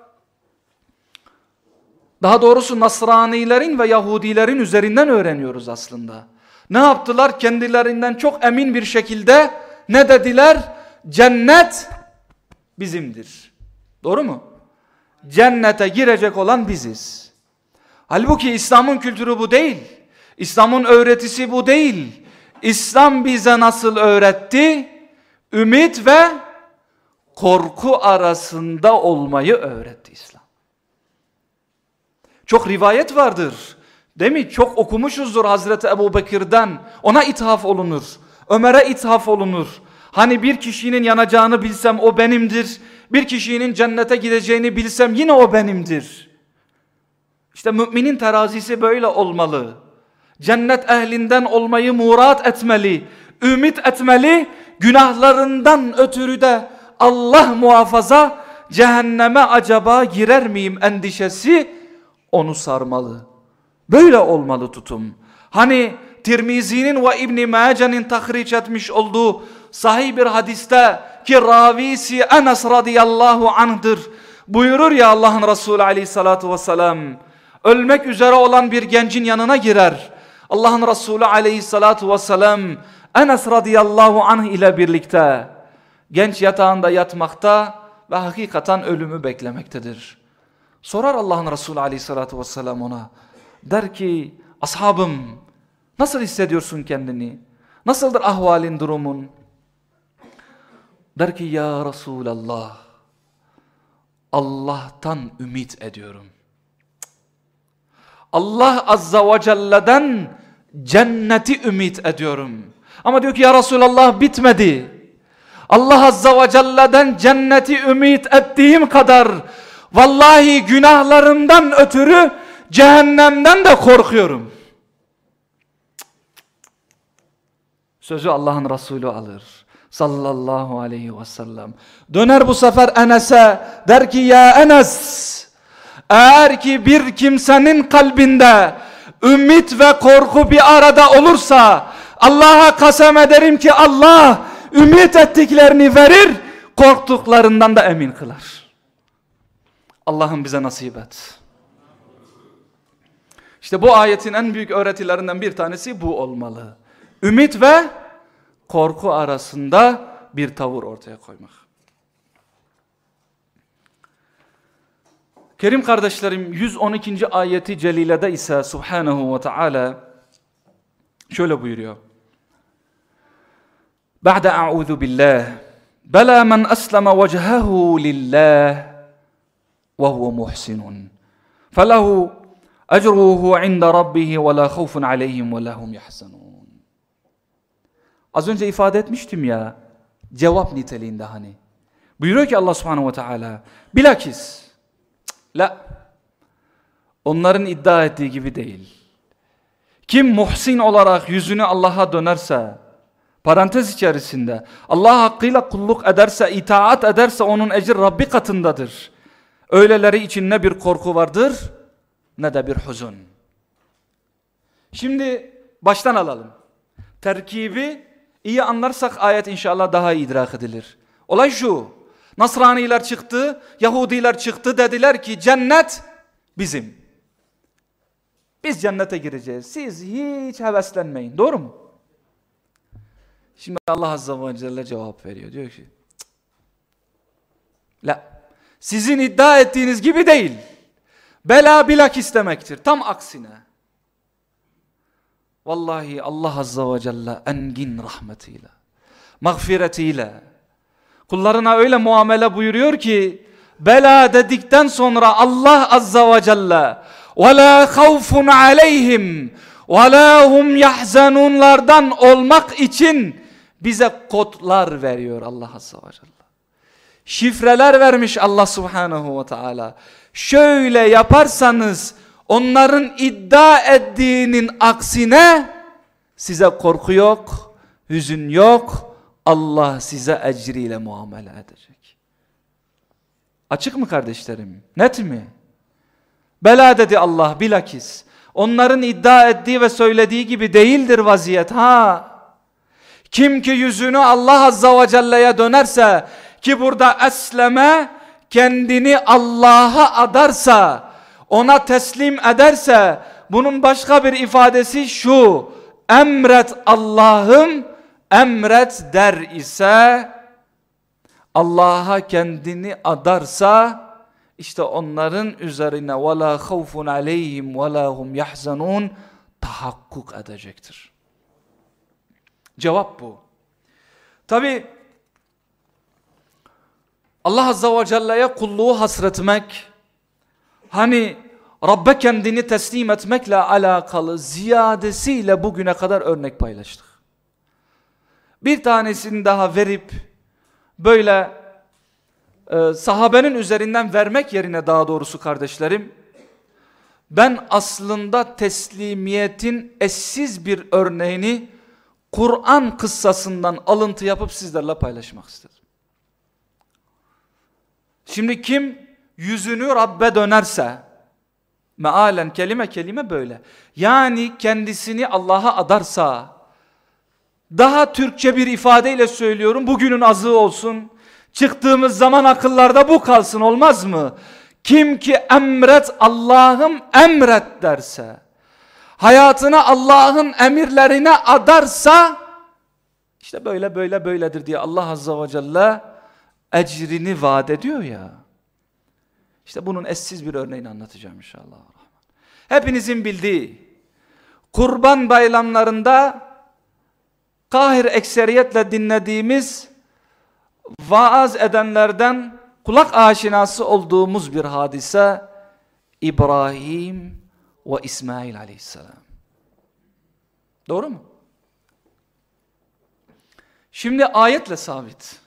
daha doğrusu Nasranilerin ve Yahudilerin üzerinden öğreniyoruz aslında. Ne yaptılar? Kendilerinden çok emin bir şekilde ne dediler? Cennet bizimdir. Doğru mu? Cennete girecek olan biziz. Halbuki İslam'ın kültürü bu değil. İslam'ın öğretisi bu değil. İslam bize nasıl öğretti? Ümit ve korku arasında olmayı öğretti İslam. Çok rivayet vardır. Değil mi? Çok okumuşuzdur Hazreti Ebu Bekir'den. Ona ithaf olunur. Ömer'e ithaf olunur. Hani bir kişinin yanacağını bilsem o benimdir. Bir kişinin cennete gideceğini bilsem yine o benimdir. İşte müminin terazisi böyle olmalı. Cennet ehlinden olmayı murat etmeli. Ümit etmeli. Günahlarından ötürü de Allah muhafaza cehenneme acaba girer miyim endişesi onu sarmalı. Böyle olmalı tutum. Hani Tirmizi'nin ve İbn Mace'nin tahriç etmiş olduğu sahih bir hadiste ki ravisi Enes radıyallahu anh'dır. Buyurur ya Allah'ın Resulü aleyhissalatu vesselam. Ölmek üzere olan bir gencin yanına girer. Allah'ın Resulü aleyhissalatu vesselam Enes radıyallahu anh ile birlikte genç yatağında yatmakta ve hakikaten ölümü beklemektedir. Sorar Allah'ın Resulü aleyhissalatu vesselam ona. Der ki ashabım nasıl hissediyorsun kendini? Nasıldır ahvalin durumun? Der ki ya Resulallah Allah'tan ümit ediyorum. Allah azza ve celle'den cenneti ümit ediyorum. Ama diyor ki ya Resulallah bitmedi. Allah azza ve celle'den cenneti ümit ettiğim kadar vallahi günahlarımdan ötürü cehennemden de korkuyorum. Sözü Allah'ın Resulü alır. Sallallahu aleyhi ve sellem. Döner bu sefer Enes'e der ki ya Enes eğer ki bir kimsenin kalbinde ümit ve korku bir arada olursa Allah'a kasem ederim ki Allah ümit ettiklerini verir korktuklarından da emin kılar. Allah'ım bize nasip et. İşte bu ayetin en büyük öğretilerinden bir tanesi bu olmalı. Ümit ve korku arasında bir tavır ortaya koymak. Kerim kardeşlerim 112. ayeti celilede ise Subhanahu ve Teala şöyle buyuruyor. Ba'de a'udhu billah Bela men aslama vecehahu lillah ve huve muhsinun. Felehu ecruhu inda rabbihi ve la khawfun aleyhim ve lahum yahzanun. Az önce ifade etmiştim ya cevap niteliğinde hani. Buyuruyor ki Allah subhanahu ve teala bilakis la onların iddia ettiği gibi değil. Kim muhsin olarak yüzünü Allah'a dönerse parantez içerisinde Allah hakkıyla kulluk ederse itaat ederse onun ecir Rabbi katındadır. Öyleleri için ne bir korku vardır ne de bir huzun. Şimdi baştan alalım. Terkibi iyi anlarsak ayet inşallah daha iyi idrak edilir. Olay şu. Nasraniler çıktı, Yahudiler çıktı dediler ki cennet bizim. Biz cennete gireceğiz. Siz hiç heveslenmeyin. Doğru mu? Şimdi Allah Azze ve Celle cevap veriyor. Diyor ki "Cık. La. Sizin iddia ettiğiniz gibi değil. Bela bilak istemektir. Tam aksine. Vallahi Allah Azze ve Celle engin rahmetiyle, mağfiretiyle, kullarına öyle muamele buyuruyor ki, bela dedikten sonra Allah Azze ve Celle, وَلَا خَوْفٌ عَلَيْهِمْ وَلَا هُمْ يَحْزَنُونlardan olmak için bize kodlar veriyor Allah Azze ve Celle. Şifreler vermiş Allah Subhanahu ve Teala. Şöyle yaparsanız onların iddia ettiğinin aksine size korku yok, hüzün yok. Allah size ecriyle muamele edecek. Açık mı kardeşlerim? Net mi? Bela dedi Allah bilakis. Onların iddia ettiği ve söylediği gibi değildir vaziyet ha. Kim ki yüzünü Allah Azza ve Celle'ye dönerse ki burada esleme kendini Allah'a adarsa ona teslim ederse bunun başka bir ifadesi şu emret Allah'ım emret der ise Allah'a kendini adarsa işte onların üzerine وَلَا خَوْفٌ عَلَيْهِمْ وَلَا هُمْ يَحْزَنُونَ tahakkuk edecektir. Cevap bu. Tabi Allah Azza ve Celle'ye kulluğu hasretmek, hani Rabbe kendini teslim etmekle alakalı ziyadesiyle bugüne kadar örnek paylaştık. Bir tanesini daha verip böyle e, sahabenin üzerinden vermek yerine daha doğrusu kardeşlerim, ben aslında teslimiyetin eşsiz bir örneğini Kur'an kıssasından alıntı yapıp sizlerle paylaşmak istedim. Şimdi kim yüzünü Rabbe dönerse, mealen kelime kelime böyle. Yani kendisini Allah'a adarsa, daha Türkçe bir ifadeyle söylüyorum, bugünün azığı olsun, çıktığımız zaman akıllarda bu kalsın olmaz mı? Kim ki emret Allah'ım emret derse, hayatını Allah'ın emirlerine adarsa, işte böyle böyle böyledir diye Allah Azza ve Celle ecrini vaat ediyor ya. İşte bunun eşsiz bir örneğini anlatacağım inşallah. Hepinizin bildiği kurban bayramlarında kahir ekseriyetle dinlediğimiz vaaz edenlerden kulak aşinası olduğumuz bir hadise İbrahim ve İsmail aleyhisselam. Doğru mu? Şimdi ayetle sabit.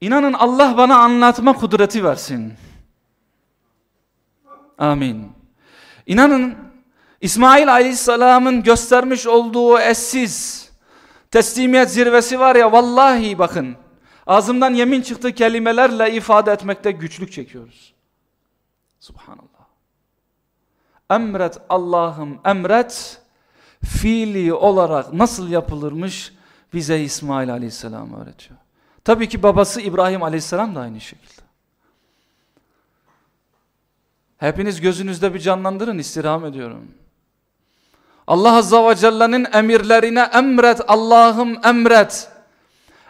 İnanın Allah bana anlatma kudreti versin. Amin. İnanın İsmail Aleyhisselam'ın göstermiş olduğu eşsiz teslimiyet zirvesi var ya vallahi bakın ağzımdan yemin çıktı kelimelerle ifade etmekte güçlük çekiyoruz. Subhanallah. Emret Allah'ım emret fiili olarak nasıl yapılırmış bize İsmail Aleyhisselam öğretiyor. Tabii ki babası İbrahim Aleyhisselam da aynı şekilde. Hepiniz gözünüzde bir canlandırın istirham ediyorum. Allah Azza ve Celle'nin emirlerine emret Allah'ım emret.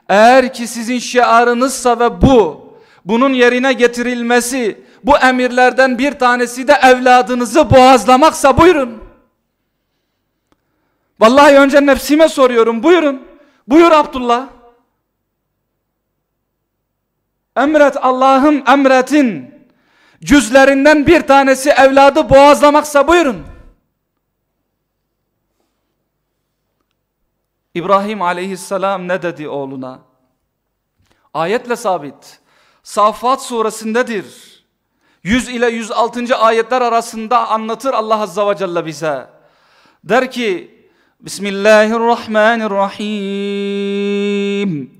Eğer ki sizin şiarınızsa ve bu, bunun yerine getirilmesi, bu emirlerden bir tanesi de evladınızı boğazlamaksa buyurun. Vallahi önce nefsime soruyorum buyurun. Buyur Abdullah. Emret Allah'ım emretin cüzlerinden bir tanesi evladı boğazlamaksa buyurun. İbrahim aleyhisselam ne dedi oğluna? Ayetle sabit. Safat suresindedir. 100 ile 106. ayetler arasında anlatır Allah Azza ve Celle bize. Der ki Bismillahirrahmanirrahim.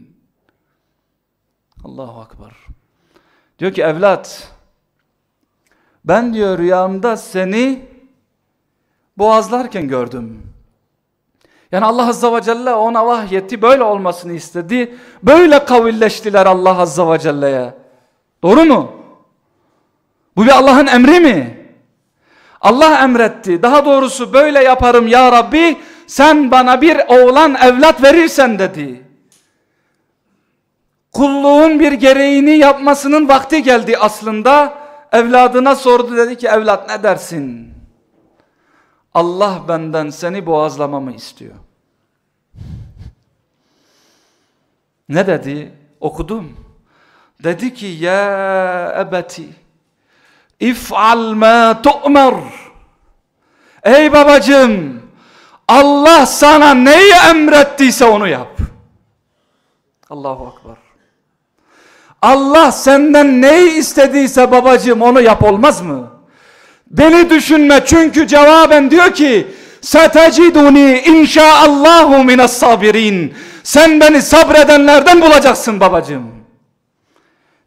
Allahu Akbar. Diyor ki evlat ben diyor rüyamda seni boğazlarken gördüm. Yani Allah Azza ve Celle ona vahyetti böyle olmasını istedi. Böyle kavilleştiler Allah Azza ve Celle'ye. Doğru mu? Bu bir Allah'ın emri mi? Allah emretti. Daha doğrusu böyle yaparım ya Rabbi. Sen bana bir oğlan evlat verirsen dedi. Kulluğun bir gereğini yapmasının vakti geldi aslında. Evladına sordu dedi ki evlat ne dersin? Allah benden seni boğazlamamı istiyor. (laughs) Ne dedi? Okudum. Dedi ki ya ebeti if'al ma tu'mer Ey babacım Allah sana neyi emrettiyse onu yap. Allahu Akbar. Allah senden neyi istediyse babacım onu yap olmaz mı? Beni düşünme çünkü cevaben diyor ki Seteciduni inşaallahu minas sabirin. Sen beni sabredenlerden bulacaksın babacığım.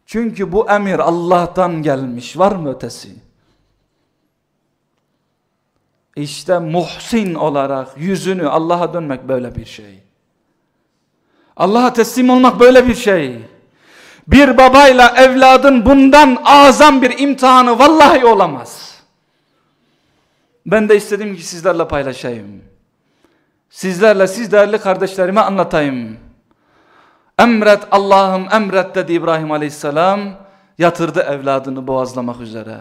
Çünkü bu emir Allah'tan gelmiş. Var mı ötesi? İşte muhsin olarak yüzünü Allah'a dönmek böyle bir şey. Allah'a teslim olmak böyle bir şey. Bir babayla evladın bundan azam bir imtihanı vallahi olamaz. Ben de istedim ki sizlerle paylaşayım. Sizlerle siz değerli kardeşlerime anlatayım. Emret Allah'ım emret dedi İbrahim Aleyhisselam. Yatırdı evladını boğazlamak üzere.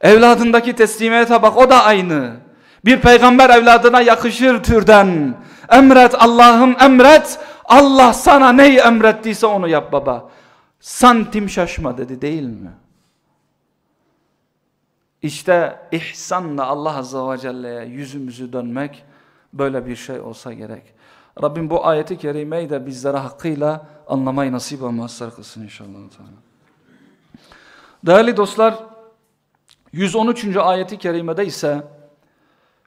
Evladındaki teslimiyete bak o da aynı. Bir peygamber evladına yakışır türden. Emret Allah'ım emret. Allah sana neyi emrettiyse onu yap baba. Santim şaşma dedi değil mi? İşte ihsanla Allah Azze ve Celle'ye yüzümüzü dönmek böyle bir şey olsa gerek. Rabbim bu ayeti kerimeyi de bizlere hakkıyla anlamayı nasip ve muhassar kılsın inşallah. Değerli dostlar 113. ayeti kerimede ise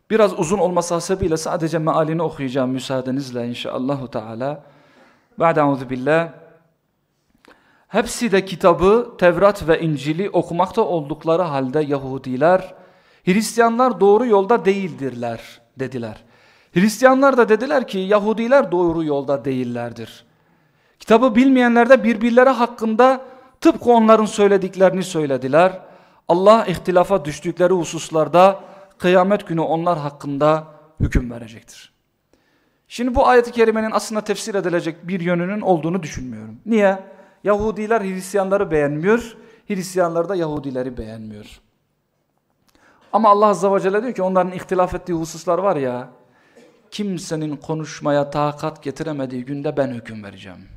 biraz uzun olması hasebiyle sadece mealini okuyacağım müsaadenizle inşallah. Teala. Ba'de auzu billah. Hepsi de kitabı Tevrat ve İncil'i okumakta oldukları halde Yahudiler, Hristiyanlar doğru yolda değildirler dediler. Hristiyanlar da dediler ki Yahudiler doğru yolda değillerdir. Kitabı bilmeyenler de birbirleri hakkında tıpkı onların söylediklerini söylediler. Allah ihtilafa düştükleri hususlarda kıyamet günü onlar hakkında hüküm verecektir. Şimdi bu ayeti kerimenin aslında tefsir edilecek bir yönünün olduğunu düşünmüyorum. Niye? Yahudiler Hristiyanları beğenmiyor, Hristiyanlar da Yahudileri beğenmiyor. Ama Allah Azze ve Celle diyor ki onların ihtilaf ettiği hususlar var ya, kimsenin konuşmaya takat getiremediği günde ben hüküm vereceğim.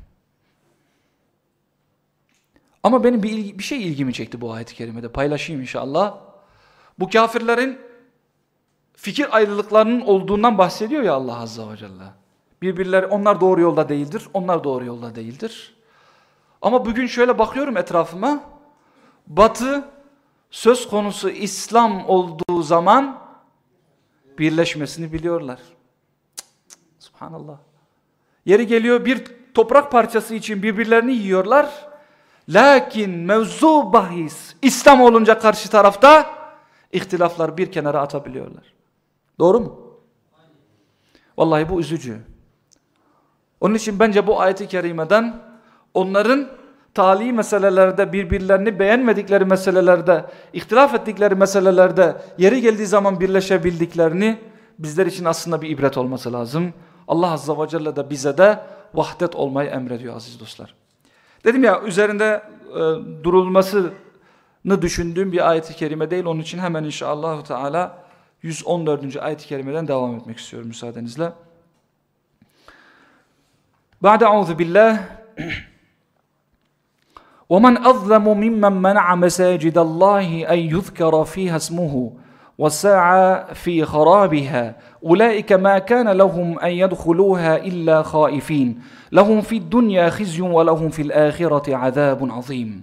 Ama benim bir, ilgi, bir şey ilgimi çekti bu ayet-i kerimede. Paylaşayım inşallah. Bu kafirlerin fikir ayrılıklarının olduğundan bahsediyor ya Allah Azze ve Celle. Birbirleri onlar doğru yolda değildir, onlar doğru yolda değildir. Ama bugün şöyle bakıyorum etrafıma. Batı söz konusu İslam olduğu zaman birleşmesini biliyorlar. Cık cık, subhanallah. Yeri geliyor bir toprak parçası için birbirlerini yiyorlar. Lakin mevzu bahis İslam olunca karşı tarafta ihtilaflar bir kenara atabiliyorlar. Doğru mu? Vallahi bu üzücü. Onun için bence bu ayeti kerimeden onların tali meselelerde birbirlerini beğenmedikleri meselelerde, ihtilaf ettikleri meselelerde yeri geldiği zaman birleşebildiklerini bizler için aslında bir ibret olması lazım. Allah Azze ve Celle de bize de vahdet olmayı emrediyor aziz dostlar. Dedim ya üzerinde e, durulmasını düşündüğüm bir ayet-i kerime değil. Onun için hemen inşallah Teala 114. ayet-i kerimeden devam etmek istiyorum müsaadenizle. Ba'de auzu billah ومن أظلم ممن منع مساجد الله أن يذكر فيها اسمه وسعى في خرابها أولئك ما كان لهم أن يدخلوها إلا خائفين لهم في الدنيا خزي ولهم في الآخرة عذاب عظيم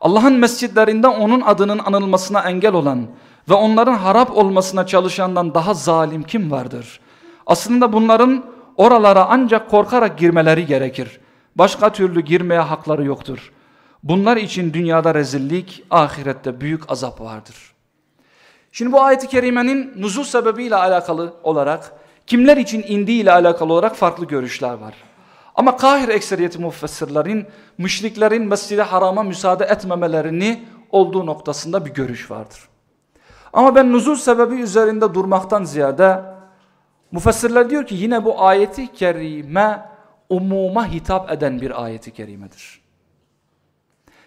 Allah'ın mescitlerinde onun adının anılmasına engel olan ve onların harap olmasına çalışandan daha zalim kim vardır? Aslında bunların oralara ancak korkarak girmeleri gerekir. Başka türlü girmeye hakları yoktur. Bunlar için dünyada rezillik, ahirette büyük azap vardır. Şimdi bu ayet-i kerimenin nuzul sebebiyle alakalı olarak, kimler için indiği ile alakalı olarak farklı görüşler var. Ama Kahir ekseriyeti müfessirlerin, müşriklerin mescid harama müsaade etmemelerini olduğu noktasında bir görüş vardır. Ama ben nuzul sebebi üzerinde durmaktan ziyade, müfessirler diyor ki yine bu ayeti kerime umuma hitap eden bir ayeti kerimedir.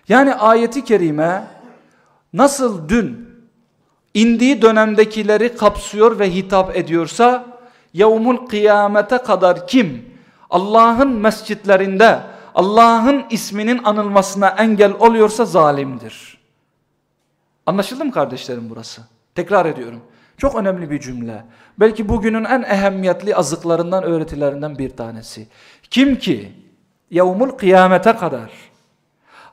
Yani ayeti kerime nasıl dün indiği dönemdekileri kapsıyor ve hitap ediyorsa yevmul kıyamete kadar kim Allah'ın mescitlerinde Allah'ın isminin anılmasına engel oluyorsa zalimdir. Anlaşıldı mı kardeşlerim burası? Tekrar ediyorum. Çok önemli bir cümle. Belki bugünün en ehemmiyetli azıklarından, öğretilerinden bir tanesi. Kim ki yevmul kıyamete kadar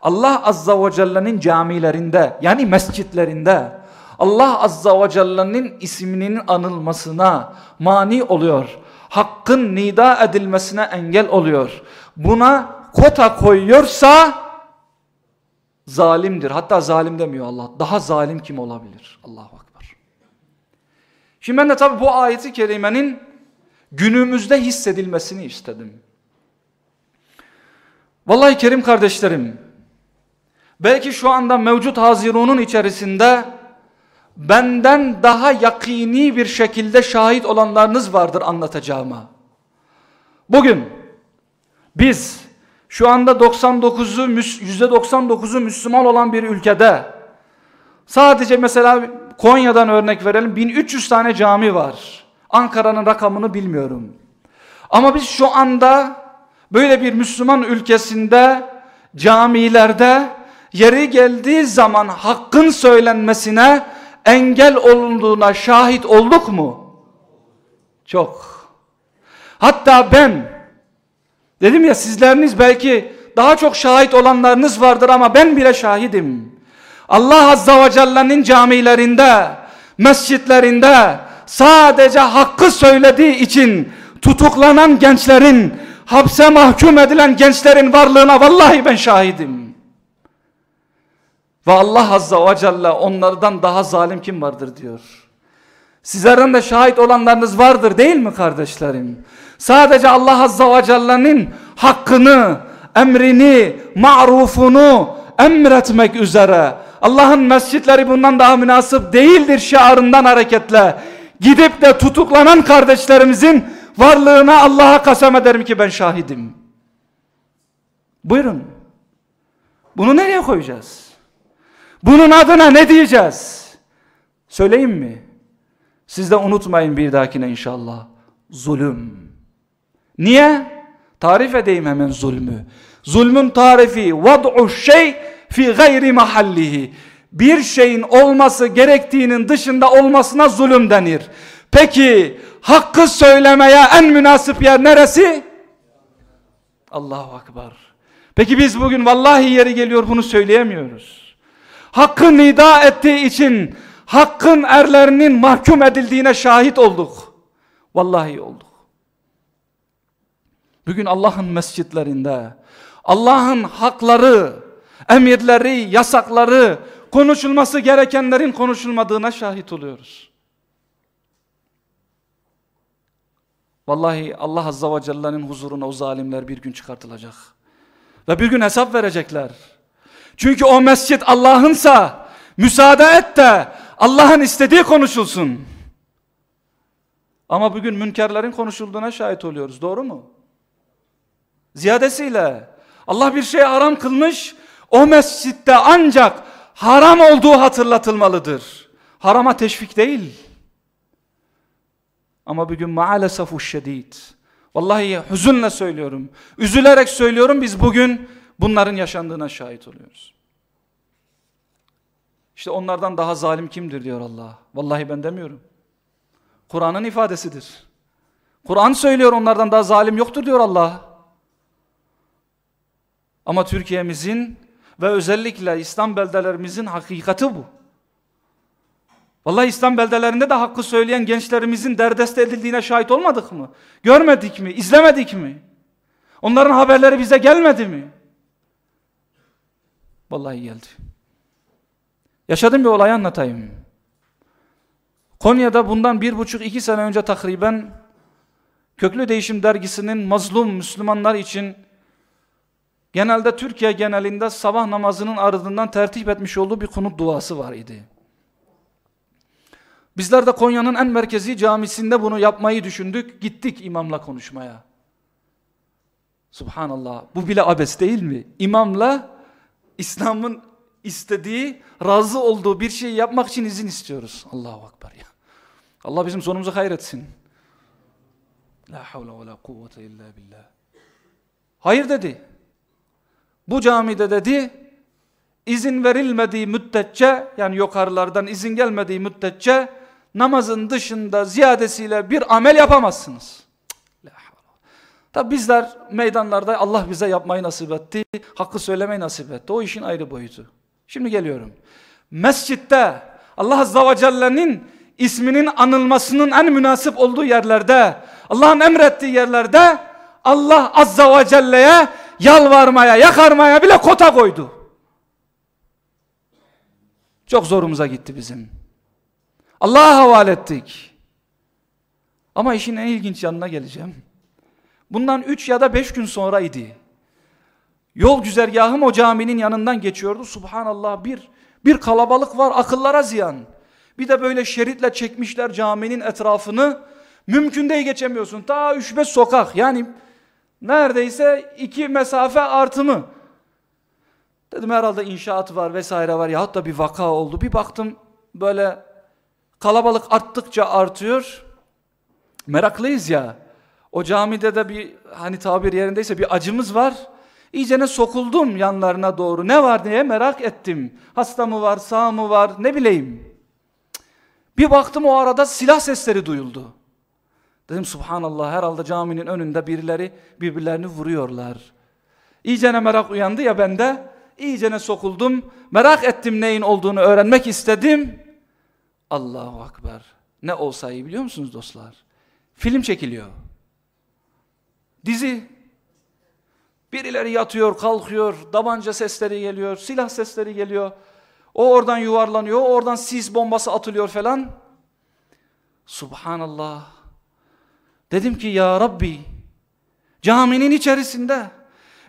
Allah Azza ve Celle'nin camilerinde yani mescitlerinde Allah Azza ve Celle'nin isminin anılmasına mani oluyor. Hakkın nida edilmesine engel oluyor. Buna kota koyuyorsa zalimdir. Hatta zalim demiyor Allah. Daha zalim kim olabilir? Allahu Akbar. Şimdi ben de tabi bu ayeti kerimenin günümüzde hissedilmesini istedim. Vallahi kerim kardeşlerim, belki şu anda mevcut hazirunun içerisinde benden daha yakini bir şekilde şahit olanlarınız vardır anlatacağıma. Bugün biz şu anda 99'u %99'u Müslüman olan bir ülkede sadece mesela Konya'dan örnek verelim 1300 tane cami var. Ankara'nın rakamını bilmiyorum. Ama biz şu anda böyle bir Müslüman ülkesinde camilerde yeri geldiği zaman hakkın söylenmesine engel olunduğuna şahit olduk mu? Çok. Hatta ben dedim ya sizleriniz belki daha çok şahit olanlarınız vardır ama ben bile şahidim. Allah Azza ve Celle'nin camilerinde, mescitlerinde sadece hakkı söylediği için tutuklanan gençlerin, hapse mahkum edilen gençlerin varlığına vallahi ben şahidim. Ve Allah Azza ve Celle onlardan daha zalim kim vardır diyor. Sizlerin de şahit olanlarınız vardır değil mi kardeşlerim? Sadece Allah Azza ve Celle'nin hakkını, emrini, marufunu emretmek üzere Allah'ın mescitleri bundan daha münasip değildir şiarından hareketle gidip de tutuklanan kardeşlerimizin varlığına Allah'a kasem ederim ki ben şahidim. Buyurun. Bunu nereye koyacağız? Bunun adına ne diyeceğiz? Söyleyeyim mi? Siz de unutmayın bir dahakine inşallah. Zulüm. Niye? Tarif edeyim hemen zulmü. Zulmün tarifi vad'u şey fi gayri mahallihi. Bir şeyin olması gerektiğinin dışında olmasına zulüm denir. Peki hakkı söylemeye en münasip yer neresi? Allahu Akbar. Peki biz bugün vallahi yeri geliyor bunu söyleyemiyoruz. Hakkı nida ettiği için hakkın erlerinin mahkum edildiğine şahit olduk. Vallahi olduk. Bugün Allah'ın mescitlerinde Allah'ın hakları, emirleri, yasakları, konuşulması gerekenlerin konuşulmadığına şahit oluyoruz. Vallahi Allah Azza ve Celle'nin huzuruna o zalimler bir gün çıkartılacak. Ve bir gün hesap verecekler. Çünkü o mescit Allah'ınsa müsaade et de Allah'ın istediği konuşulsun. Ama bugün münkerlerin konuşulduğuna şahit oluyoruz. Doğru mu? Ziyadesiyle Allah bir şey haram kılmış. O mescitte ancak haram olduğu hatırlatılmalıdır. Harama teşvik değil. Ama bugün maalesef şedid. Vallahi hüzünle söylüyorum. Üzülerek söylüyorum biz bugün bunların yaşandığına şahit oluyoruz. İşte onlardan daha zalim kimdir diyor Allah. Vallahi ben demiyorum. Kur'an'ın ifadesidir. Kur'an söylüyor onlardan daha zalim yoktur diyor Allah. Ama Türkiye'mizin ve özellikle İslam beldelerimizin hakikati bu. Vallahi İslam beldelerinde de hakkı söyleyen gençlerimizin derdeste edildiğine şahit olmadık mı? Görmedik mi? İzlemedik mi? Onların haberleri bize gelmedi mi? Vallahi geldi. Yaşadığım bir olayı anlatayım. Konya'da bundan bir buçuk iki sene önce takriben Köklü Değişim Dergisi'nin mazlum Müslümanlar için genelde Türkiye genelinde sabah namazının ardından tertip etmiş olduğu bir kunut duası var idi. Bizler de Konya'nın en merkezi camisinde bunu yapmayı düşündük. Gittik imamla konuşmaya. Subhanallah. Bu bile abes değil mi? İmamla İslam'ın istediği, razı olduğu bir şeyi yapmak için izin istiyoruz. Allahu Akbar ya. Allah bizim sonumuzu hayretsin. La havle ve la kuvvete illa billah. Hayır dedi. Bu camide dedi, izin verilmediği müddetçe, yani yukarılardan izin gelmediği müddetçe, namazın dışında ziyadesiyle bir amel yapamazsınız. Tabi bizler meydanlarda Allah bize yapmayı nasip etti, hakkı söylemeyi nasip etti. O işin ayrı boyutu. Şimdi geliyorum. Mescitte Allah Azze ve Celle'nin isminin anılmasının en münasip olduğu yerlerde, Allah'ın emrettiği yerlerde Allah Azze ve Celle'ye yalvarmaya, yakarmaya bile kota koydu. Çok zorumuza gitti bizim. Allah'a havale ettik. Ama işin en ilginç yanına geleceğim. Bundan üç ya da beş gün sonraydı. Yol güzergahım o caminin yanından geçiyordu. Subhanallah bir bir kalabalık var akıllara ziyan. Bir de böyle şeritle çekmişler caminin etrafını. Mümkün değil geçemiyorsun. Ta üç beş sokak yani neredeyse iki mesafe artımı. Dedim herhalde inşaat var vesaire var yahut da bir vaka oldu. Bir baktım böyle kalabalık arttıkça artıyor. Meraklıyız ya. O camide de bir hani tabir yerindeyse bir acımız var. İyicene sokuldum yanlarına doğru. Ne var diye merak ettim. Hasta mı var, sağ mı var ne bileyim. Bir baktım o arada silah sesleri duyuldu. Dedim subhanallah herhalde caminin önünde birileri birbirlerini vuruyorlar. İyicene merak uyandı ya bende. İyicene sokuldum. Merak ettim neyin olduğunu öğrenmek istedim. Allahu Akbar. Ne olsa iyi biliyor musunuz dostlar? Film çekiliyor. Dizi. Birileri yatıyor, kalkıyor, tabanca sesleri geliyor, silah sesleri geliyor. O oradan yuvarlanıyor, oradan sis bombası atılıyor falan. Subhanallah. Dedim ki ya Rabbi, caminin içerisinde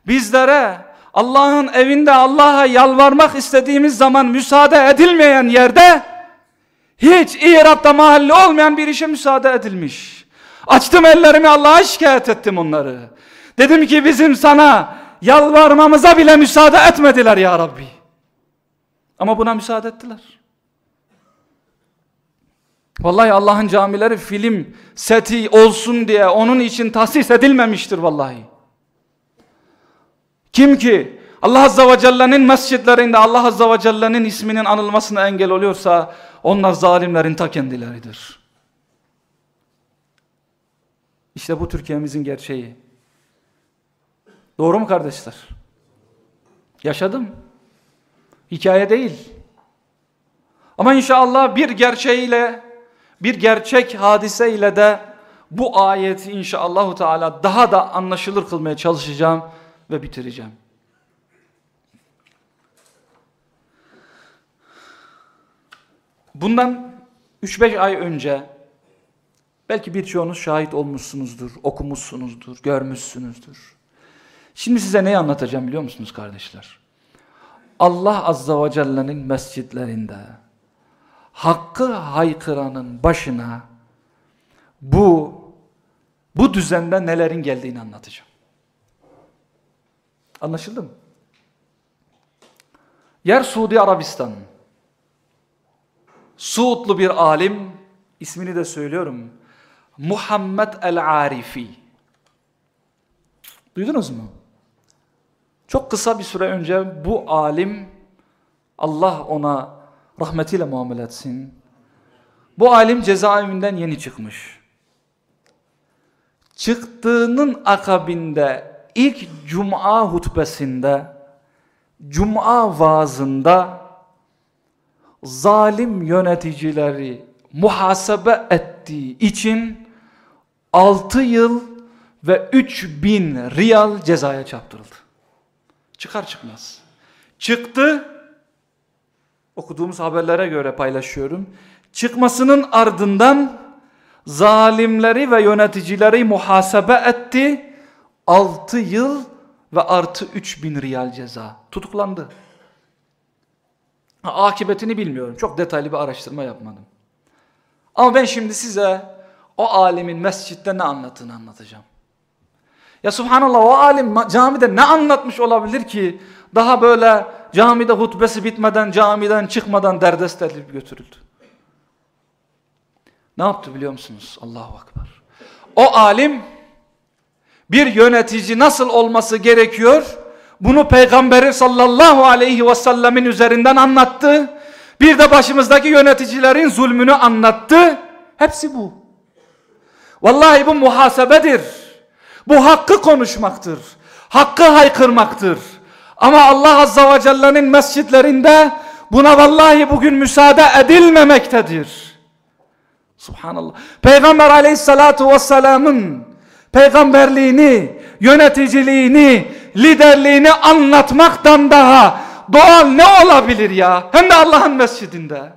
bizlere Allah'ın evinde Allah'a yalvarmak istediğimiz zaman müsaade edilmeyen yerde hiç İrab'da mahalli olmayan bir işe müsaade edilmiş. Açtım ellerimi Allah'a şikayet ettim onları. Dedim ki bizim sana yalvarmamıza bile müsaade etmediler ya Rabbi. Ama buna müsaade ettiler. Vallahi Allah'ın camileri film seti olsun diye onun için tahsis edilmemiştir vallahi. Kim ki Allah Azze ve Celle'nin mescitlerinde Allah Azze ve Celle'nin isminin anılmasına engel oluyorsa onlar zalimlerin ta kendileridir. İşte bu Türkiye'mizin gerçeği. Doğru mu kardeşler? Yaşadım. Hikaye değil. Ama inşallah bir gerçeğiyle, bir gerçek hadiseyle de bu ayeti inşallah Teala daha da anlaşılır kılmaya çalışacağım ve bitireceğim. Bundan 3-5 ay önce belki birçoğunuz şahit olmuşsunuzdur, okumuşsunuzdur, görmüşsünüzdür. Şimdi size neyi anlatacağım biliyor musunuz kardeşler? Allah Azza ve Celle'nin mescitlerinde hakkı haykıranın başına bu bu düzende nelerin geldiğini anlatacağım. Anlaşıldı mı? Yer Suudi Arabistan. Suudlu bir alim, ismini de söylüyorum. Muhammed el-Arifi. Duydunuz mu? Çok kısa bir süre önce bu alim, Allah ona rahmetiyle muamele etsin. Bu alim cezaevinden yeni çıkmış. Çıktığının akabinde ilk cuma hutbesinde, cuma vaazında zalim yöneticileri muhasebe ettiği için 6 yıl ve 3000 riyal cezaya çarptırıldı. Çıkar çıkmaz. Çıktı, okuduğumuz haberlere göre paylaşıyorum. Çıkmasının ardından zalimleri ve yöneticileri muhasebe etti. 6 yıl ve artı 3000 riyal ceza. Tutuklandı. Akıbetini bilmiyorum. Çok detaylı bir araştırma yapmadım. Ama ben şimdi size o alimin mescitte ne anlattığını anlatacağım. Ya subhanallah o alim camide ne anlatmış olabilir ki daha böyle camide hutbesi bitmeden camiden çıkmadan derdest edilip götürüldü. Ne yaptı biliyor musunuz? Allahu Akbar. O alim bir yönetici nasıl olması gerekiyor? Bunu Peygamberi sallallahu aleyhi ve sellemin üzerinden anlattı. Bir de başımızdaki yöneticilerin zulmünü anlattı. Hepsi bu. Vallahi bu muhasebedir. Bu hakkı konuşmaktır. Hakkı haykırmaktır. Ama Allah Azza ve Celle'nin mescitlerinde buna vallahi bugün müsaade edilmemektedir. Subhanallah. Peygamber aleyhissalatu vesselamın peygamberliğini, yöneticiliğini, liderliğini anlatmaktan daha doğal ne olabilir ya? Hem de Allah'ın mescidinde.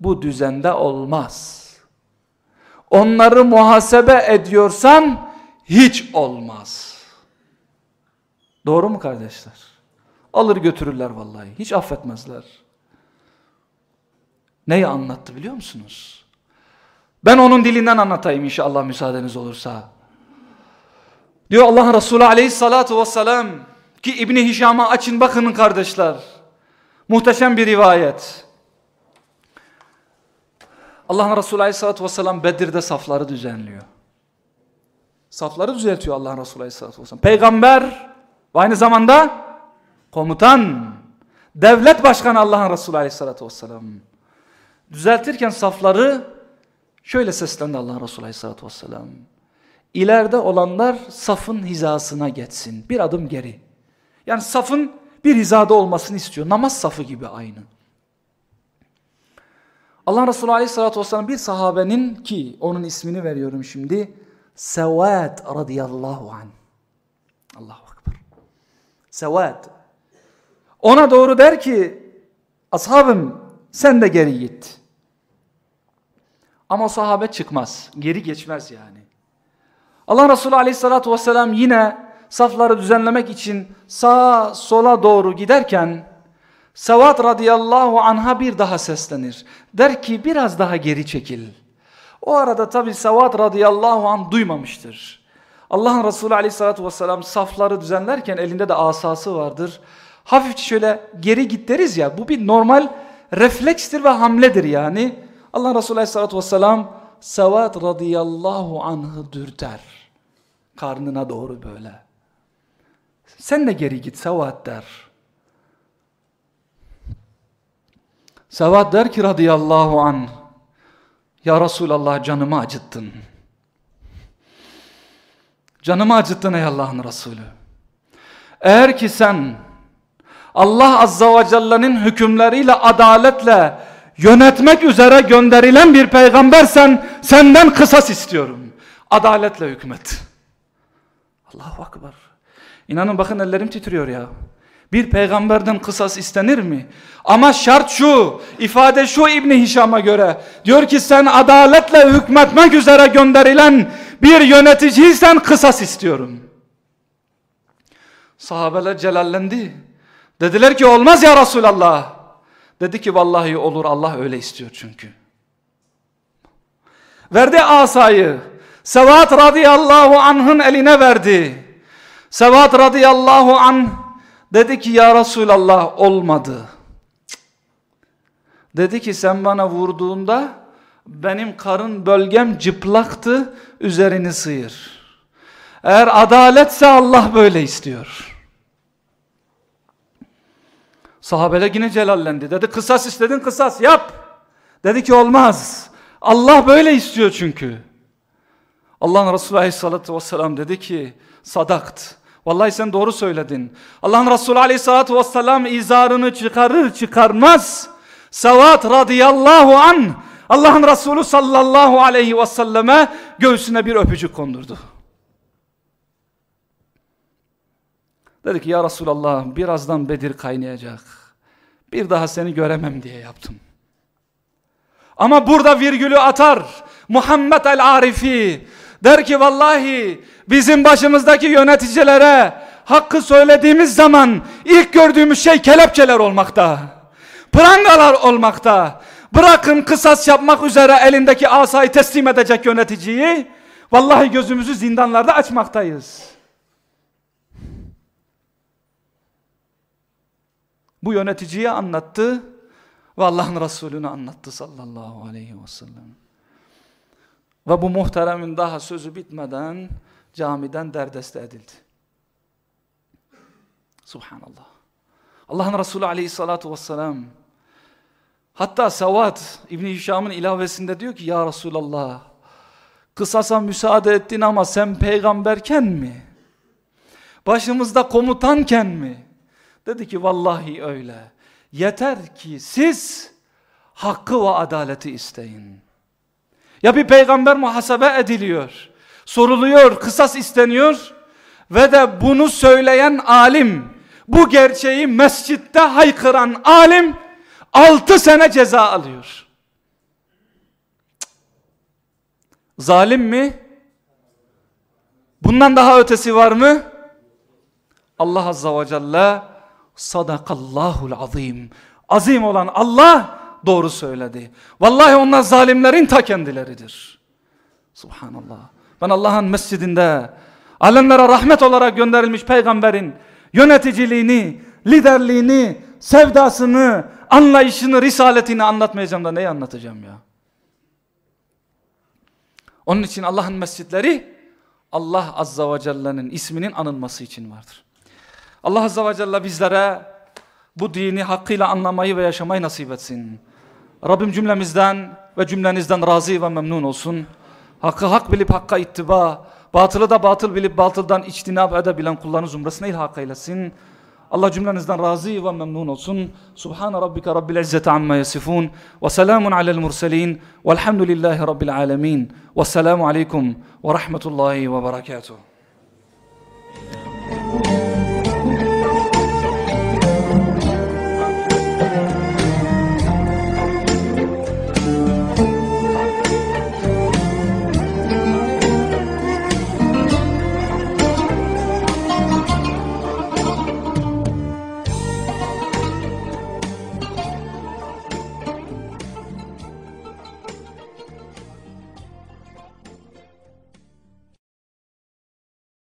Bu düzende olmaz. Onları muhasebe ediyorsan hiç olmaz. Doğru mu kardeşler? Alır götürürler vallahi. Hiç affetmezler. Neyi anlattı biliyor musunuz? Ben onun dilinden anlatayım inşallah müsaadeniz olursa. Diyor Allah Resulü aleyhissalatu vesselam ki İbni Hişam'a açın bakın kardeşler. Muhteşem bir rivayet. Allah'ın Resulü aleyhissalatu vesselam Bedir'de safları düzenliyor. Safları düzeltiyor Allah'ın Resulü aleyhissalatu vesselam. Peygamber ve aynı zamanda komutan, devlet başkanı Allah'ın Resulü aleyhissalatu vesselam. Düzeltirken safları şöyle seslendi Allah'ın Resulü aleyhissalatu vesselam. İleride olanlar safın hizasına geçsin. Bir adım geri. Yani safın bir hizada olmasını istiyor. Namaz safı gibi aynı. Allah Resulü Aleyhisselatü Vesselam bir sahabenin ki onun ismini veriyorum şimdi. Sevad radıyallahu an. Allahu Akbar. Sevad. Ona doğru der ki ashabım sen de geri git. Ama sahabe çıkmaz. Geri geçmez yani. Allah Resulü Aleyhisselatü Vesselam yine safları düzenlemek için sağa sola doğru giderken Sevat radıyallahu anha bir daha seslenir. Der ki biraz daha geri çekil. O arada tabi Sevat radıyallahu anh duymamıştır. Allah'ın Resulü aleyhissalatü vesselam safları düzenlerken elinde de asası vardır. Hafifçe şöyle geri git deriz ya bu bir normal reflekstir ve hamledir yani. Allah Resulü aleyhissalatü vesselam Sevat radıyallahu anh'ı dürter. Karnına doğru böyle. Sen de geri git Sevat der. Sevat der ki radıyallahu an Ya Resulallah canımı acıttın. Canımı acıttın ey Allah'ın Resulü. Eğer ki sen Allah Azza ve Celle'nin hükümleriyle adaletle yönetmek üzere gönderilen bir peygambersen senden kısas istiyorum. Adaletle hükmet. Allahu Akbar. İnanın bakın ellerim titriyor ya. Bir peygamberden kısas istenir mi? Ama şart şu, ifade şu İbni Hişam'a göre. Diyor ki sen adaletle hükmetmek üzere gönderilen bir yöneticiysen kısas istiyorum. Sahabeler celallendi. Dediler ki olmaz ya Resulallah. Dedi ki vallahi olur Allah öyle istiyor çünkü. Verdi asayı. Sevat radıyallahu anh'ın eline verdi. Sevat radıyallahu anh dedi ki ya Resulallah olmadı. Dedi ki sen bana vurduğunda benim karın bölgem cıplaktı üzerini sıyır. Eğer adaletse Allah böyle istiyor. Sahabeler yine celallendi. Dedi kısas istedin kısas yap. Dedi ki olmaz. Allah böyle istiyor çünkü. Allah'ın Resulü Aleyhisselatü Vesselam dedi ki sadakt. Vallahi sen doğru söyledin. Allah'ın Resulü Aleyhisselatü Vesselam izarını çıkarır çıkarmaz. Savat radıyallahu an Allah'ın Resulü sallallahu aleyhi ve selleme göğsüne bir öpücük kondurdu. Dedi ki ya Resulallah birazdan Bedir kaynayacak. Bir daha seni göremem diye yaptım. Ama burada virgülü atar. Muhammed el-Arifi der ki vallahi bizim başımızdaki yöneticilere hakkı söylediğimiz zaman ilk gördüğümüz şey kelepçeler olmakta. Prangalar olmakta. Bırakın kısas yapmak üzere elindeki asayı teslim edecek yöneticiyi. Vallahi gözümüzü zindanlarda açmaktayız. Bu yöneticiye anlattı ve Allah'ın Resulü'nü anlattı sallallahu aleyhi ve sellem. Ve bu muhteremin daha sözü bitmeden camiden derdeste edildi. Subhanallah. Allah'ın Resulü aleyhissalatu vesselam hatta Savat İbni Hişam'ın ilavesinde diyor ki ya Resulallah kısasa müsaade ettin ama sen peygamberken mi? Başımızda komutanken mi? Dedi ki vallahi öyle. Yeter ki siz hakkı ve adaleti isteyin. Ya bir peygamber muhasebe ediliyor. Soruluyor, kısas isteniyor. Ve de bunu söyleyen alim, bu gerçeği mescitte haykıran alim altı sene ceza alıyor. Zalim mi? Bundan daha ötesi var mı? Allah Azza ve Celle sadakallahul azim. Azim olan Allah doğru söyledi. Vallahi onlar zalimlerin ta kendileridir. Subhanallah. Ben Allah'ın mescidinde alemlere rahmet olarak gönderilmiş peygamberin yöneticiliğini, liderliğini, sevdasını, anlayışını, risaletini anlatmayacağım da neyi anlatacağım ya? Onun için Allah'ın mescitleri Allah Azza ve Celle'nin isminin anılması için vardır. Allah Azze ve Celle bizlere bu dini hakkıyla anlamayı ve yaşamayı nasip etsin. Rabbim cümlemizden ve cümlenizden razı ve memnun olsun. Hakkı hak bilip hakka ittiba, batılı da batıl bilip batıldan içtinab edebilen kullarını zumresine ilhak eylesin. Allah cümlenizden razı ve memnun olsun. Subhane rabbike rabbil izzeti amma yasifun. Ve selamun alel murselin. Velhamdülillahi rabbil alemin. Ve selamu aleyküm ve rahmetullahi ve berekatuhu.